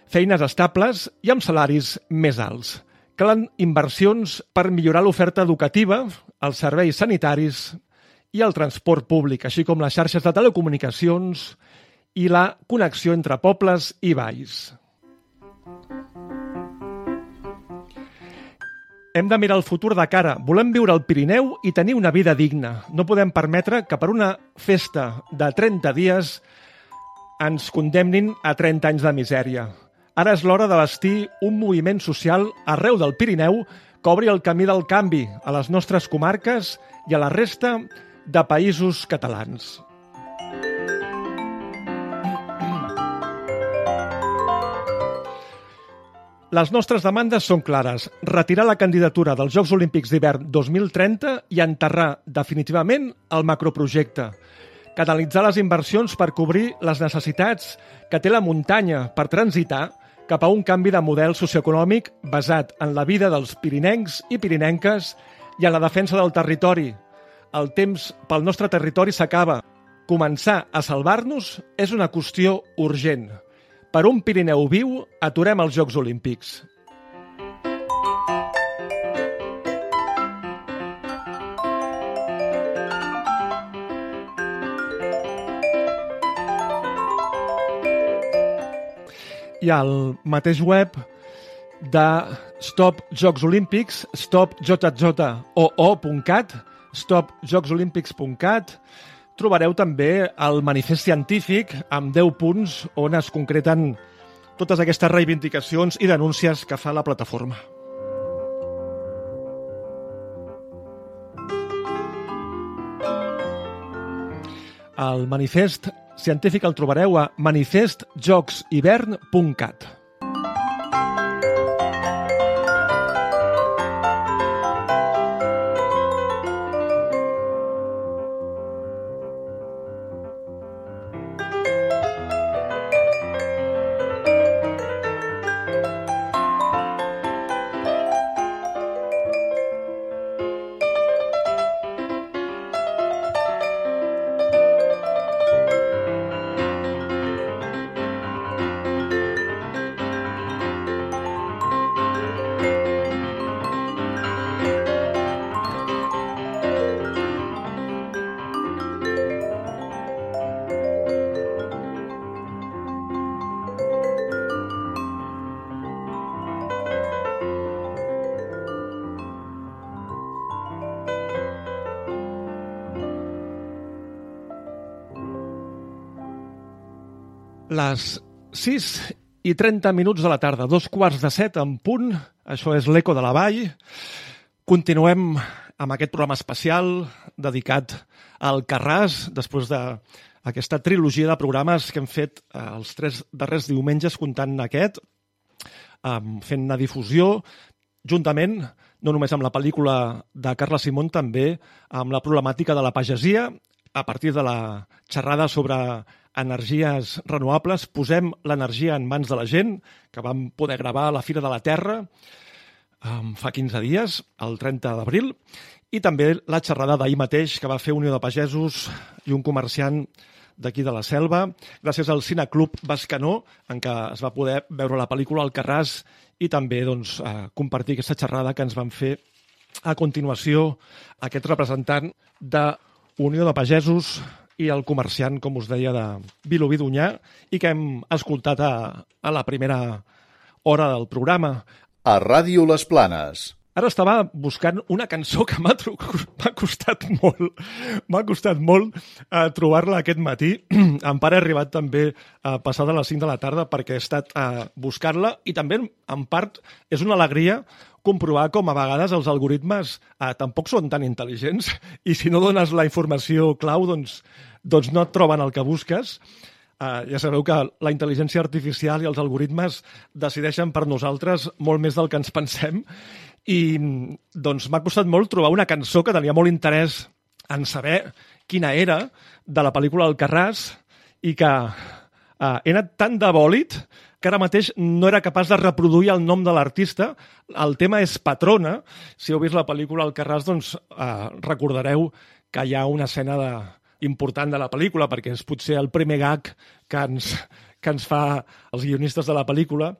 feines estables i amb salaris més alts. Calen inversions per millorar l'oferta educativa, els serveis sanitaris i el transport públic, així com les xarxes de telecomunicacions i la connexió entre pobles i valls. Hem de mirar el futur de cara. Volem viure al Pirineu i tenir una vida digna. No podem permetre que per una festa de 30 dies ens condemnin a 30 anys de misèria. Ara és l'hora de vestir un moviment social arreu del Pirineu que obri el camí del canvi a les nostres comarques i a la resta de països catalans. Les nostres demandes són clares. Retirar la candidatura dels Jocs Olímpics d'hivern 2030 i enterrar definitivament el macroprojecte. Canalitzar les inversions per cobrir les necessitats que té la muntanya per transitar cap a un canvi de model socioeconòmic basat en la vida dels pirinencs i pirinenques i en la defensa del territori. El temps pel nostre territori s'acaba. Començar a salvar-nos és una qüestió urgent. Per un Pirineu viu, aturem els Jocs Olímpics. I al mateix web de Stop Jocs Olímpics, stopjjoo.cat, stopjogsolímpics.cat, trobareu també el manifest científic amb 10 punts on es concreten totes aquestes reivindicacions i denúncies que fa la plataforma. El manifest científic el trobareu a manifestjogshivern.cat. Les 6 i 30 minuts de la tarda, dos quarts de set en punt. Això és l'Eco de la Vall. Continuem amb aquest programa especial dedicat al Carràs, després d'aquesta trilogia de programes que hem fet eh, els tres darrers diumenges, comptant aquest, fent una difusió, juntament, no només amb la pel·lícula de Carla Simón, també amb la problemàtica de la pagesia, a partir de la xerrada sobre energies renovables, posem l'energia en mans de la gent, que vam poder gravar a la Fira de la Terra um, fa 15 dies, el 30 d'abril, i també la xerrada d'ahir mateix que va fer Unió de Pagesos i un comerciant d'aquí de la selva, gràcies al Cineclub Bascanó, en què es va poder veure la pel·lícula Carràs i també doncs, eh, compartir aquesta xerrada que ens van fer a continuació aquest representant de Unió de Pagesos i el comerciant, com us deia, de Vilobí d'Unyà i que hem escoltat a, a la primera hora del programa. A Ràdio Les Planes. Ara estava buscant una cançó que m'ha costat molt, m'ha costat molt uh, trobar-la aquest matí. em pare ha arribat també a passar de les 5 de la tarda perquè he estat uh, buscant-la i també, en part, és una alegria comprovar com a vegades els algoritmes eh, tampoc són tan intel·ligents i si no dones la informació clau, doncs, doncs no et troben el que busques. Uh, ja sabeu que la intel·ligència artificial i els algoritmes decideixen per nosaltres molt més del que ens pensem i doncs m'ha costat molt trobar una cançó que tenia molt interès en saber quina era de la pel·lícula El Carràs i que uh, he anat tan de bòlit que ara mateix no era capaç de reproduir el nom de l'artista. El tema és Patrona. Si heu vist la pel·lícula El Carràs, doncs eh, recordareu que hi ha una escena de, important de la pel·lícula, perquè és potser el primer gag que ens, que ens fa els guionistes de la pel·lícula,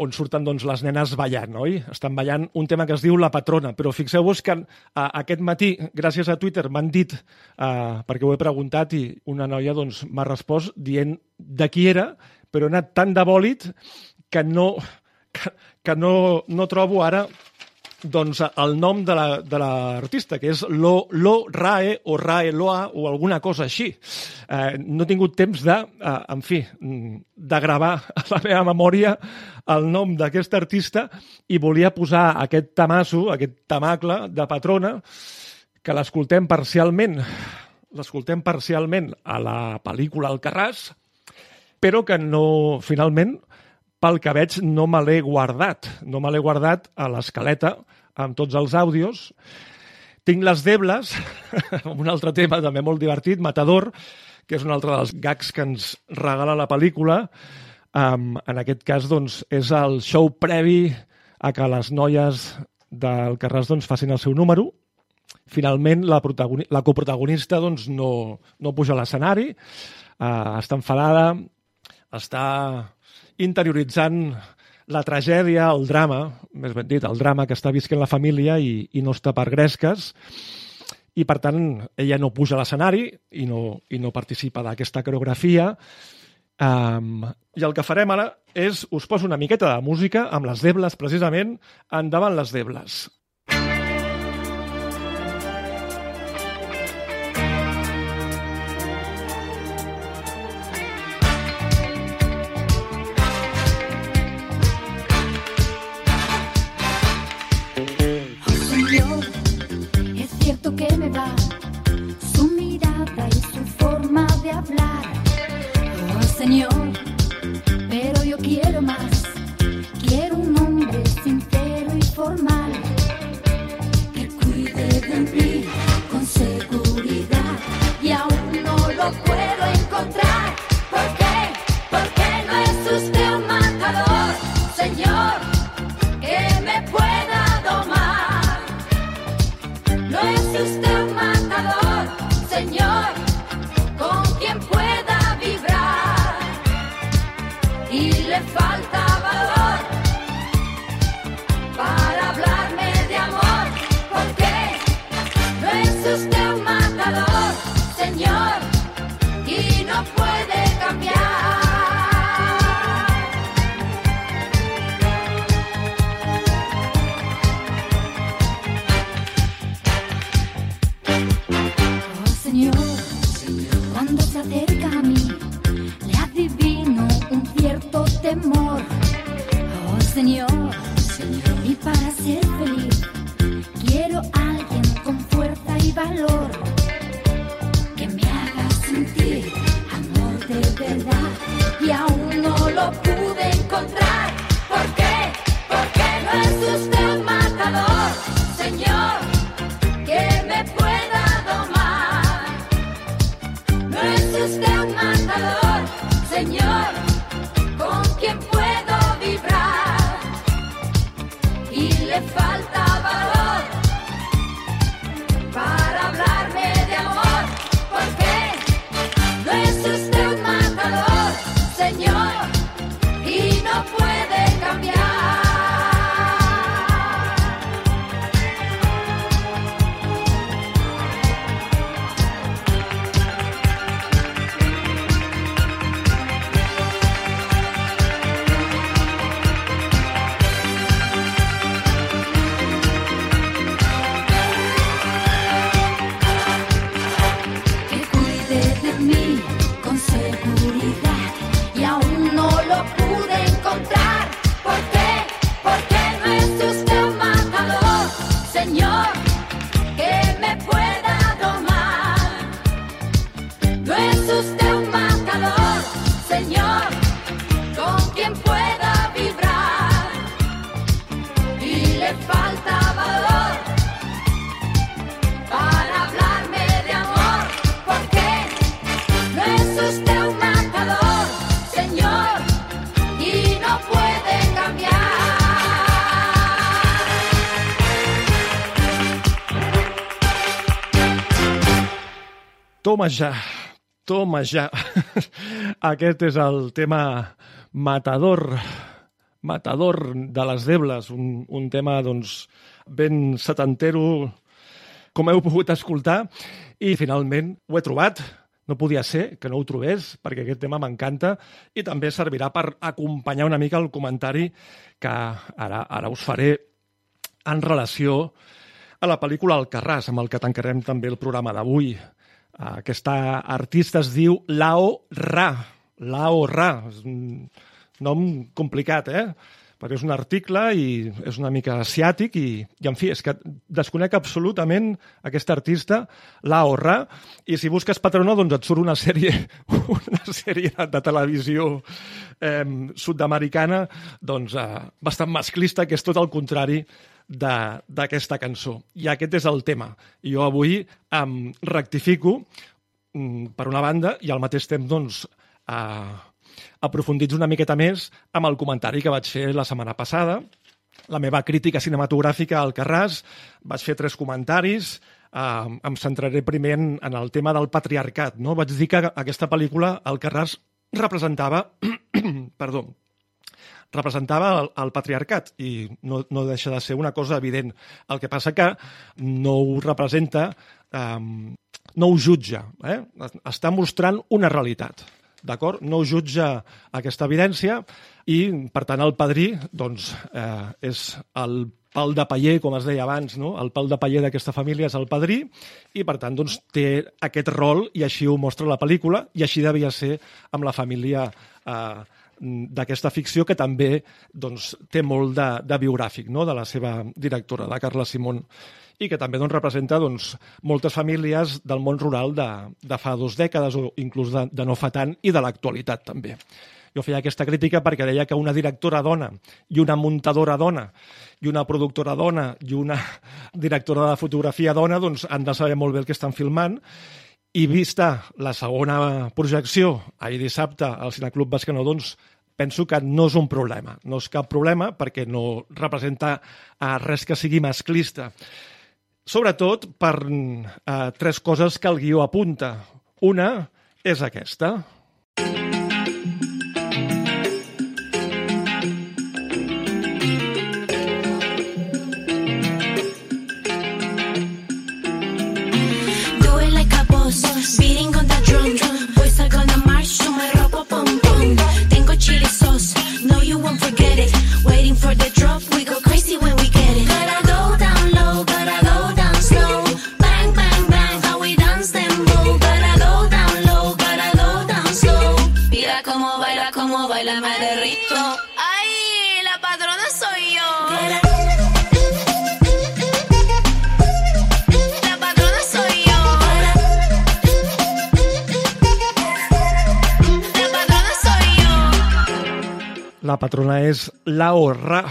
on surten doncs, les nenes ballant, oi? Estan ballant un tema que es diu La Patrona, però fixeu-vos que uh, aquest matí, gràcies a Twitter, m'han dit, uh, perquè ho he preguntat, i una noia doncs, m'ha respost dient de qui era, però he anat tan de bòlit que no, que, que no, no trobo ara doncs, el nom de la- de l'artista, la, que és Lo, Lo Rae o Rae Loa o alguna cosa així. Eh, no he tingut temps de, eh, en fi, de gravar a la meva memòria el nom d'aquest artista i volia posar aquest tamasso, aquest tamacle de patrona, que l'escoltem parcialment l'escoltem parcialment a la pel·lícula Alcarràs, però que no, finalment, pel que veig, no me l'he guardat. No me l'he guardat a l'escaleta amb tots els àudios. Tinc les debles, un altre tema també molt divertit, Matador, que és un altre dels gags que ens regala la pel·lícula. Um, en aquest cas, doncs, és el show previ a que les noies del Carràs doncs, facin el seu número. Finalment, la, la coprotagonista doncs, no, no puja a l'escenari, uh, està enfadada, està interioritzant la tragèdia, el drama, més ben dit, el drama que està visquent la família i, i no està per gresques, i per tant ella no puja a l'escenari i, no, i no participa d'aquesta coreografia. Um, I el que farem ara és, us poso una miqueta de música amb les debles, precisament, endavant les debles. Toma ja, toma ja. Aquest és el tema Matador, Matador de les Debles, un, un tema doncs, ben setantero, com heu pogut escoltar, i finalment ho he trobat. No podia ser que no ho trobés, perquè aquest tema m'encanta i també servirà per acompanyar una mica el comentari que ara, ara us faré en relació a la pel·lícula Alcarràs, amb el que tancarem també el programa d'avui. Aquesta artista es diu Lao Ra. Lao Ra. És un nom complicat, eh? perquè és un article i és una mica asiàtic i, i en fi, és que desconec absolutament aquesta artista, Lao Ra, i si busques patrona doncs et surt una sèrie, una sèrie de televisió eh, sud-americana doncs, eh, bastant masclista, que és tot el contrari d'aquesta cançó. I aquest és el tema. Jo avui em rectifico, mm, per una banda, i al mateix temps, doncs, eh, aprofundits una miqueta més amb el comentari que vaig fer la setmana passada, la meva crítica cinematogràfica al Carràs, vaig fer tres comentaris, eh, em centraré primer en, en el tema del patriarcat. No? Vaig dir que aquesta pel·lícula, el Carràs, representava perdó, representava el, el patriarcat i no, no deixa de ser una cosa evident. El que passa que no ho representa, eh, no ho jutja, eh? està mostrant una realitat d'acord? No jutja aquesta evidència i, per tant, el padrí doncs, eh, és el pal de paller, com es deia abans, no? el pal de paller d'aquesta família és el padrí i, per tant, doncs, té aquest rol i així ho mostra la pel·lícula i així devia ser amb la família eh, d'aquesta ficció que també doncs, té molt de, de biogràfic no? de la seva directora, la Carla Simón i que també doncs, representa doncs, moltes famílies del món rural de, de fa dues dècades o inclús de, de no fa tant i de l'actualitat també. Jo feia aquesta crítica perquè deia que una directora dona i una muntadora dona i una productora dona i una directora de fotografia dona doncs, han de saber molt bé el que estan filmant i vista la segona projecció ahir dissabte al Cineclub Bascanó, doncs penso que no és un problema. No és cap problema perquè no representa eh, res que sigui masclista sobretot per eh, tres coses que el guió apunta. Una és aquesta. La patrona és La Horra.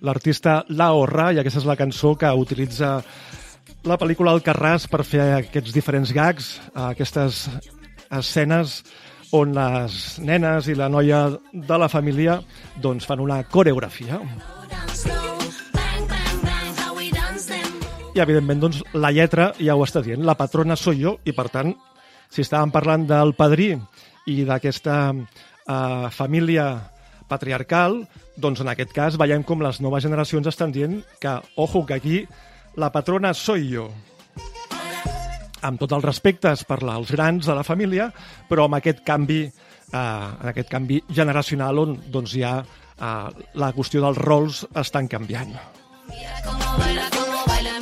L'artista La Horra, i aquesta és la cançó que utilitza la pel·lícula Alcarràs per fer aquests diferents gags, aquestes escenes on les nenes i la noia de la família doncs, fan una coreografia. I, evidentment, doncs, la lletra ja ho està dient. La patrona soy jo, i, per tant, si estàvem parlant del padrí i d'aquesta eh, família patriarcal, doncs en aquest cas veiem com les noves generacions estan dient que, ojo, que aquí la patrona soy jo. Amb tots els respectes per als grans de la família, però amb aquest canvi, eh, en aquest canvi generacional on doncs, ja eh, la qüestió dels rols estan canviant. Como baila, como baila,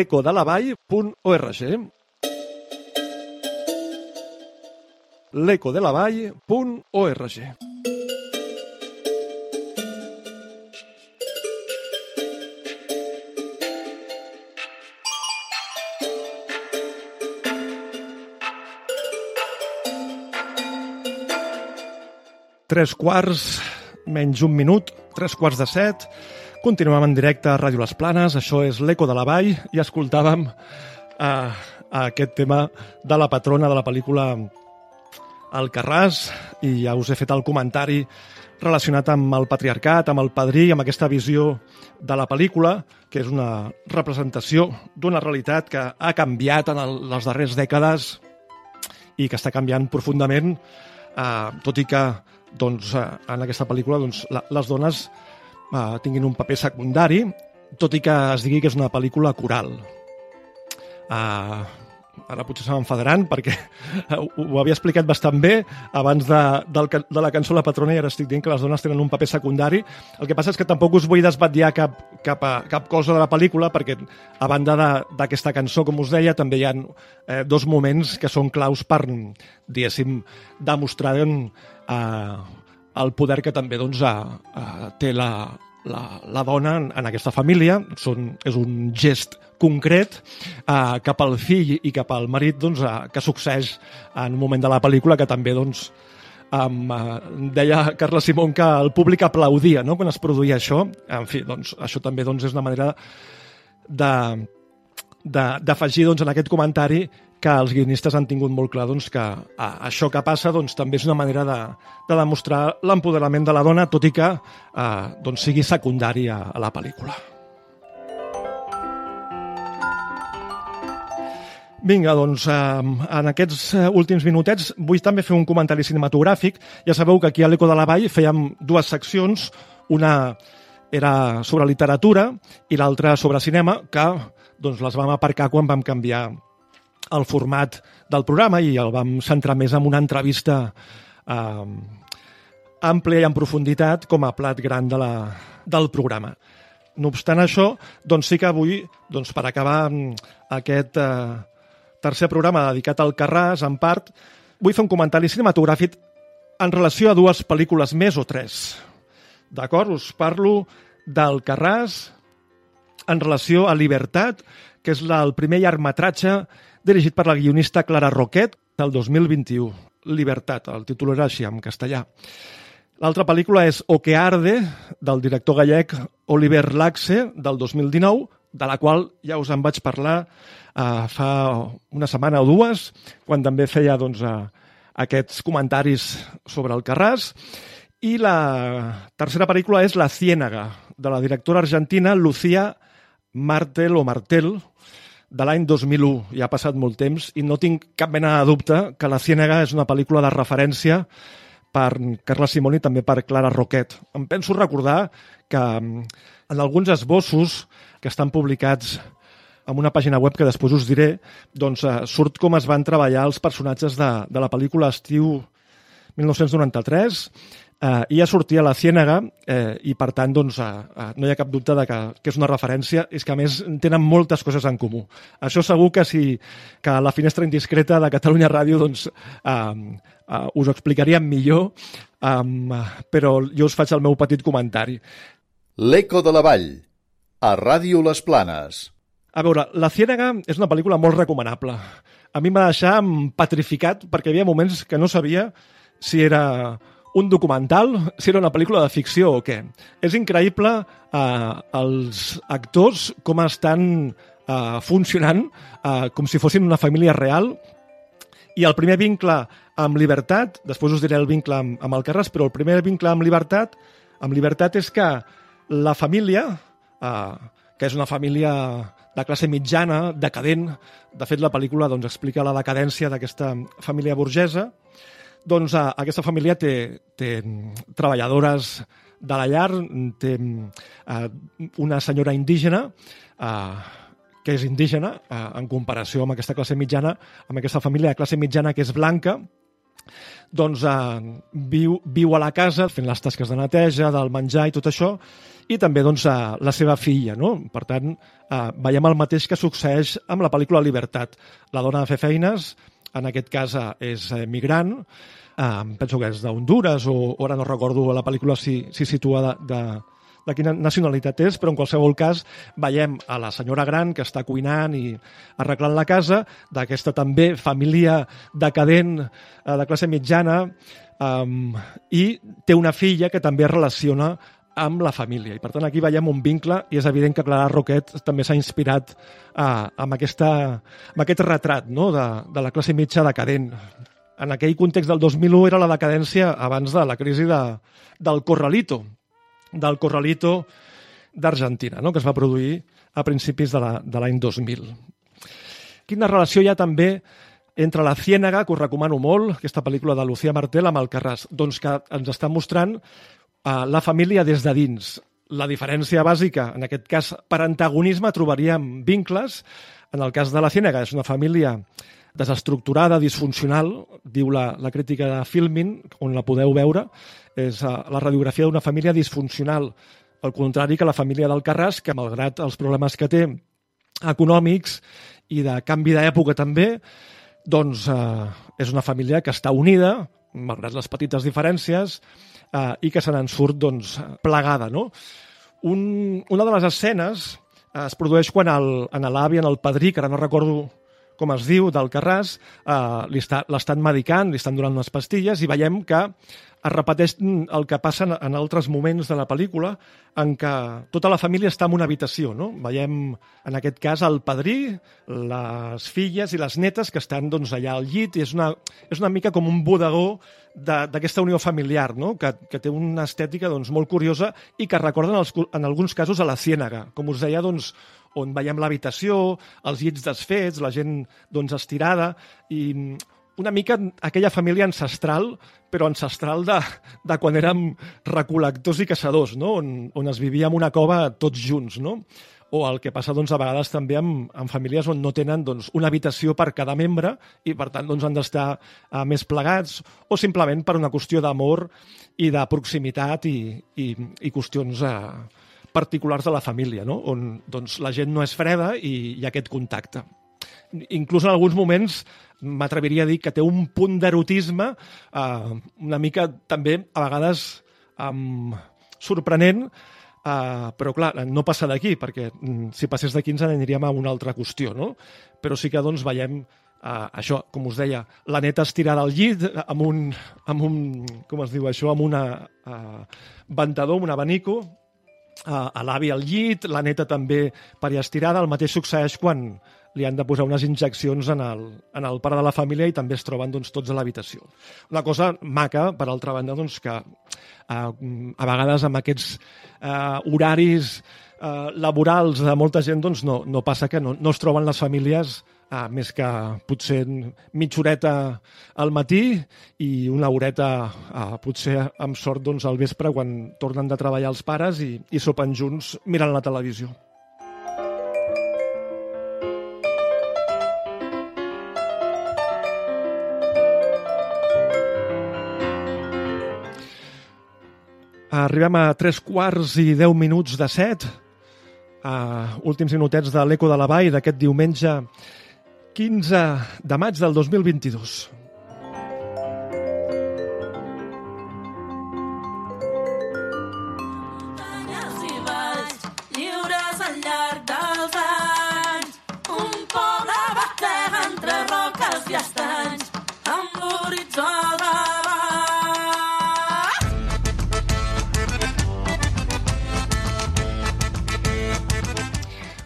l'ecodelavall.org l'ecodelavall.org Tres quarts, menys un minut, tres quarts de set. Continuem en directe a Ràdio Les Planes, això és l'Eco de la Vall, i escoltàvem eh, aquest tema de la patrona de la pel·lícula El Carràs, i ja us he fet el comentari relacionat amb el patriarcat, amb el padrí, amb aquesta visió de la pel·lícula, que és una representació d'una realitat que ha canviat en el, les darreres dècades i que està canviant profundament, eh, tot i que doncs, eh, en aquesta pel·lícula doncs, la, les dones eh, tinguin un paper secundari, tot i que es digui que és una pel·lícula coral. Eh, ara potser se m'enfadaran perquè ho, havia explicat bastant bé abans de, del, de la cançó La Patrona i ara estic dient que les dones tenen un paper secundari. El que passa és que tampoc us vull desbatllar cap, cap, a, cap cosa de la pel·lícula perquè a banda d'aquesta cançó, com us deia, també hi ha eh, dos moments que són claus per, diguéssim, demostrar eh, el poder que també doncs, eh, té la, la, la dona en, en aquesta família. Són, és un gest concret eh, cap al fill i cap al marit doncs, eh, que succeeix en un moment de la pel·lícula que també doncs, um, uh, deia Carla Simón que el públic aplaudia no? quan es produïa això. En fi, doncs, això també doncs, és una manera de d'afegir doncs, en aquest comentari que els guionistes han tingut molt clar doncs, que a, això que passa doncs, també és una manera de, de demostrar l'empoderament de la dona, tot i que eh, doncs, sigui secundari a, a la pel·lícula. Vinga, doncs, eh, en aquests eh, últims minutets vull també fer un comentari cinematogràfic. Ja sabeu que aquí a l'Eco de la Vall fèiem dues seccions, una era sobre literatura i l'altra sobre cinema, que doncs, les vam aparcar quan vam canviar el format del programa i el vam centrar més en una entrevista eh, àmplia i en profunditat com a plat gran de la, del programa. No obstant això, doncs sí que avui, doncs per acabar aquest eh, tercer programa dedicat al Carràs, en part, vull fer un comentari cinematogràfic en relació a dues pel·lícules més o tres. D'acord? Us parlo del Carràs en relació a Libertat, que és la, el primer llargmetratge dirigit per la guionista Clara Roquet del 2021. Libertat, el títol era així, en castellà. L'altra pel·lícula és O que arde, del director gallec Oliver Laxe, del 2019, de la qual ja us en vaig parlar eh, fa una setmana o dues, quan també feia doncs, eh, aquests comentaris sobre el Carràs. I la tercera pel·lícula és La Ciénaga, de la directora argentina Lucía Martel o Martel, de l'any 2001. Ja ha passat molt temps i no tinc cap mena de dubte que La Ciénaga és una pel·lícula de referència per Carla Simón i també per Clara Roquet. Em penso recordar que mm, en alguns esbossos que estan publicats en una pàgina web que després us diré, doncs eh, surt com es van treballar els personatges de, de la pel·lícula Estiu 1993 Uh, I ja sortia la Ciénaga eh, i, per tant, doncs, uh, uh, no hi ha cap dubte de que, que és una referència. És que, a més, tenen moltes coses en comú. Això segur que si que la finestra indiscreta de Catalunya Ràdio doncs, uh, uh, us ho explicaria millor, um, però jo us faig el meu petit comentari. L'Eco de la Vall, a Ràdio Les Planes. A veure, La Ciénaga és una pel·lícula molt recomanable. A mi m'ha deixat petrificat perquè hi havia moments que no sabia si era un documental, si era una pel·lícula de ficció o què. És increïble eh, els actors com estan eh, funcionant eh, com si fossin una família real i el primer vincle amb llibertat, després us diré el vincle amb, amb el Carràs, però el primer vincle amb llibertat, amb llibertat és que la família, eh, que és una família de classe mitjana, decadent, de fet la pel·lícula doncs, explica la decadència d'aquesta família burgesa, doncs eh, aquesta família té, té treballadores de la llar, té eh, una senyora indígena, eh, que és indígena, en comparació amb aquesta classe mitjana, amb aquesta família de classe mitjana que és blanca, doncs eh, viu, viu a la casa fent les tasques de neteja, del menjar i tot això, i també doncs, eh, la seva filla. No? Per tant, eh, veiem el mateix que succeeix amb la pel·lícula Libertat. La dona de fer feines, en aquest cas eh, és eh, migrant, eh, penso que és d'Honduras, o, o ara no recordo la pel·lícula si, si situa de, de, de quina nacionalitat és, però en qualsevol cas veiem a la senyora gran que està cuinant i arreglant la casa, d'aquesta també família decadent eh, de classe mitjana, um, i té una filla que també es relaciona amb la família. I per tant aquí veiem un vincle i és evident que Clara Roquet també s'ha inspirat eh, amb, aquesta, amb aquest retrat no? de, de la classe mitja decadent. En aquell context del 2001 era la decadència abans de la crisi de, del Corralito, del Corralito d'Argentina, no? que es va produir a principis de l'any 2000. Quina relació hi ha també entre la Ciénaga, que us recomano molt, aquesta pel·lícula de Lucía Martel, amb el Carràs? Doncs que ens està mostrant uh, la família des de dins. La diferència bàsica, en aquest cas, per antagonisme, trobaríem vincles. En el cas de la Ciénaga, és una família desestructurada, disfuncional, diu la, la crítica de Filmin, on la podeu veure, és uh, la radiografia d'una família disfuncional, al contrari que la família del Carràs, que malgrat els problemes que té econòmics i de canvi d'època també, doncs eh, és una família que està unida, malgrat les petites diferències, eh, i que se n'en surt doncs, plegada. No? Un, una de les escenes eh, es produeix quan el, en l'avi, en el padrí, que ara no recordo com es diu, del Carràs, eh, l'estan medicant, li estan donant unes pastilles i veiem que es repeteix el que passa en altres moments de la pel·lícula en què tota la família està en una habitació. No? Veiem, en aquest cas, el padrí, les filles i les netes que estan doncs, allà al llit i és una, és una mica com un bodegó d'aquesta unió familiar, no? que, que té una estètica doncs, molt curiosa i que recorden els, en alguns casos a la Ciénaga. Com us deia, doncs, on veiem l'habitació, els llits desfets, la gent doncs, estirada i una mica aquella família ancestral, però ancestral de, de quan érem recolectors i caçadors, no? on, on es vivia en una cova tots junts. No? o el que passa doncs, a vegades també amb, amb famílies on no tenen doncs, una habitació per cada membre i per tant doncs, han d'estar uh, més plegats o simplement per una qüestió d'amor i de proximitat i, i, i qüestions uh, particulars de la família, no? on doncs, la gent no és freda i hi ha aquest contacte. Inclús en alguns moments m'atreviria a dir que té un punt d'erotisme eh, una mica també a vegades um, sorprenent Uh, però clar, no passa d'aquí, perquè mm, si passés d'aquí ens aniríem a una altra qüestió, no? Però sí que doncs veiem uh, això, com us deia, la neta estirada al llit amb un, amb un com es diu això, amb una uh, ventador, un abanico, a l'avi al llit, la neta també per estirada, el mateix succeeix quan, li han de posar unes injeccions en el, en el pare de la família i també es troben doncs, tots a l'habitació. Una cosa maca, per altra banda, doncs, que eh, a vegades amb aquests eh, horaris eh, laborals de molta gent doncs, no, no passa que no, no es troben les famílies més que potser mitja horeta al matí i una horeta eh, potser amb sort doncs, al vespre quan tornen de treballar els pares i, i sopen junts mirant la televisió. Arribem a tres quarts i deu minuts de set. Uh, últims minutets de l'Eco de la Vall d'aquest diumenge 15 de maig del 2022.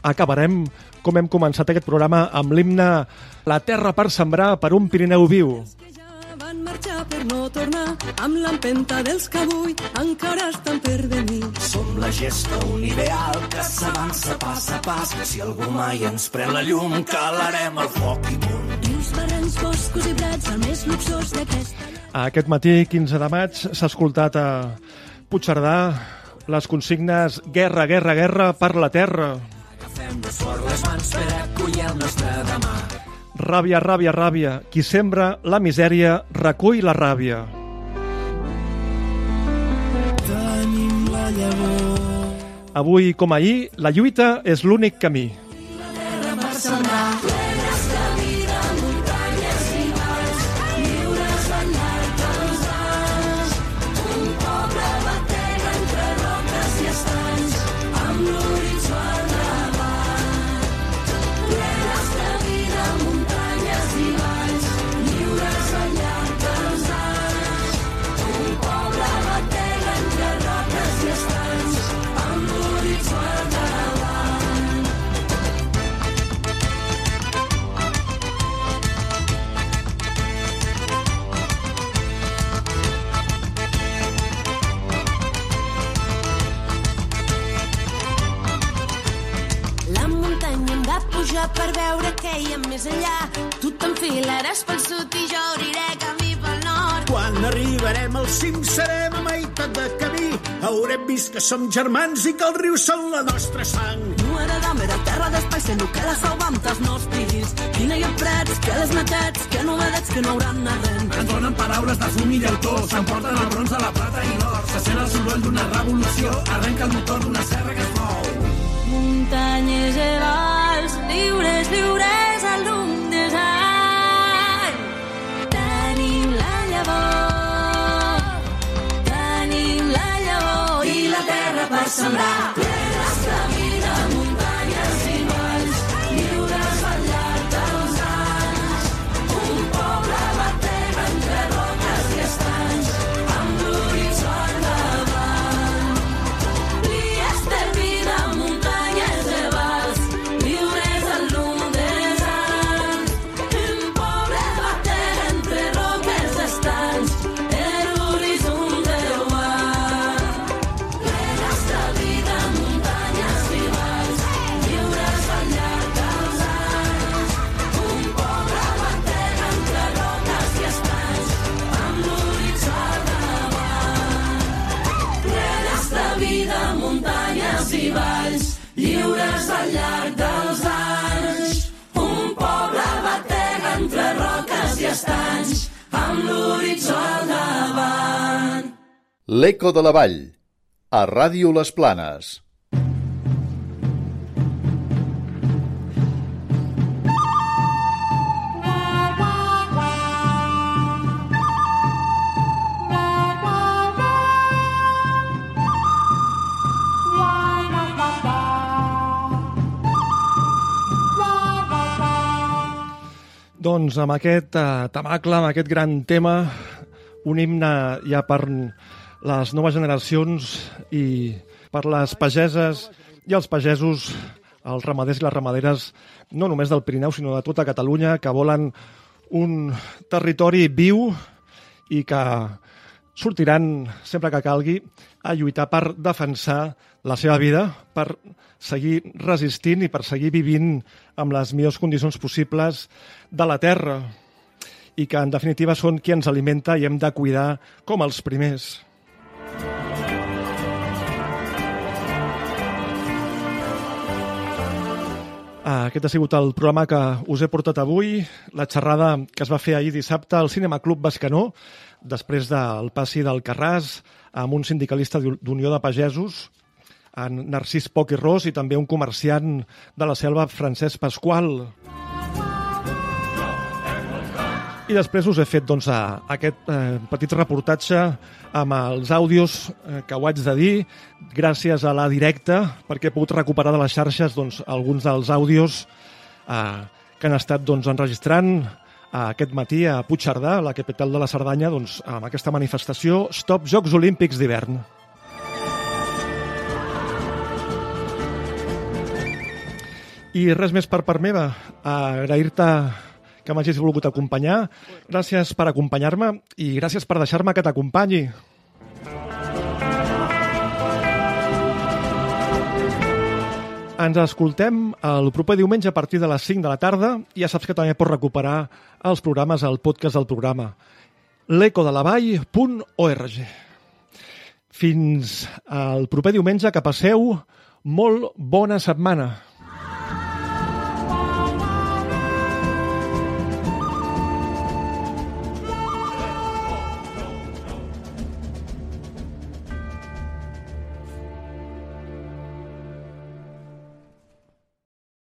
acabarem com hem començat aquest programa amb l'himne La terra per sembrar per un Pirineu viu. Van marxar per no tornar amb l'empenta dels que avui encara estan per venir. Som la gesta, un ideal que s'avança pas a pas. Si algú mai ens pren la llum, calarem el foc i punt. Rius, barrancs, boscos i prats, el més luxós d'aquesta... Aquest matí, 15 de maig, s'ha escoltat a Puigcerdà les consignes Guerra, guerra, guerra per la terra. De sort les mans per acollir el nostre demà. Ràbia, ràbia, ràbia. Qui sembra la misèria recull la ràbia. Tenim la llavor. Avui, com ahir, la lluita és l'únic camí. Terra per sembrar. Pujar per veure què hi ha més enllà. Tu t'enfilaràs pel sud i jo obriré camí pel nord. Quan arribarem al cim serem a meitat de camí. Haurem vist que som germans i que els rius són la nostra sang. No heredam era terra d'espai, sent que la salvam dels nostres. Quina hi ha prets, que les maquets, que novedats que no hauran arrent. Ens donen paraules de fum i llautó, s'emporten el bronze, la plata i l'or. Se sent el soroll d'una revolució, arrenca el motor d'una serra que es mou. Muntanyes i valls, lliures, lliures llum dels anys. Tenim la llavor, tenim la llavor i la terra per sembrar. L'Eco de la Vall, a Ràdio Les Planes. Doncs amb aquest eh, tamacle, amb aquest gran tema, un himne ja per les noves generacions i per les pageses i els pagesos, els ramaders i les ramaderes, no només del Pirineu, sinó de tota Catalunya, que volen un territori viu i que sortiran, sempre que calgui, a lluitar per defensar la seva vida, per seguir resistint i per seguir vivint amb les millors condicions possibles de la terra i que, en definitiva, són qui ens alimenta i hem de cuidar com els primers. Ah, Aquest ha sigut el programa que us he portat avui, la xerrada que es va fer ahir dissabte al Cinema Club Bascanó, després del passi del Carràs, amb un sindicalista d'Unió de Pagesos, en Narcís Poc i Ros, i també un comerciant de la selva, Francesc Pasqual. I després us he fet doncs, a, aquest eh, petit reportatge amb els àudios eh, que ho haig de dir, gràcies a la directa, perquè he pogut recuperar de les xarxes doncs, alguns dels àudios eh, que han estat doncs, enregistrant eh, aquest matí a Puigcerdà, a la capital de la Cerdanya, doncs, amb aquesta manifestació Stop Jocs Olímpics d'hivern. I res més per part meva, agrair-te que m'hagis volgut acompanyar. Gràcies per acompanyar-me i gràcies per deixar-me que t'acompanyi. Ens escoltem el proper diumenge a partir de les 5 de la tarda ja saps que també pots recuperar els programes al podcast del programa l'ecodelavall.org Fins al proper diumenge, que passeu molt bona setmana.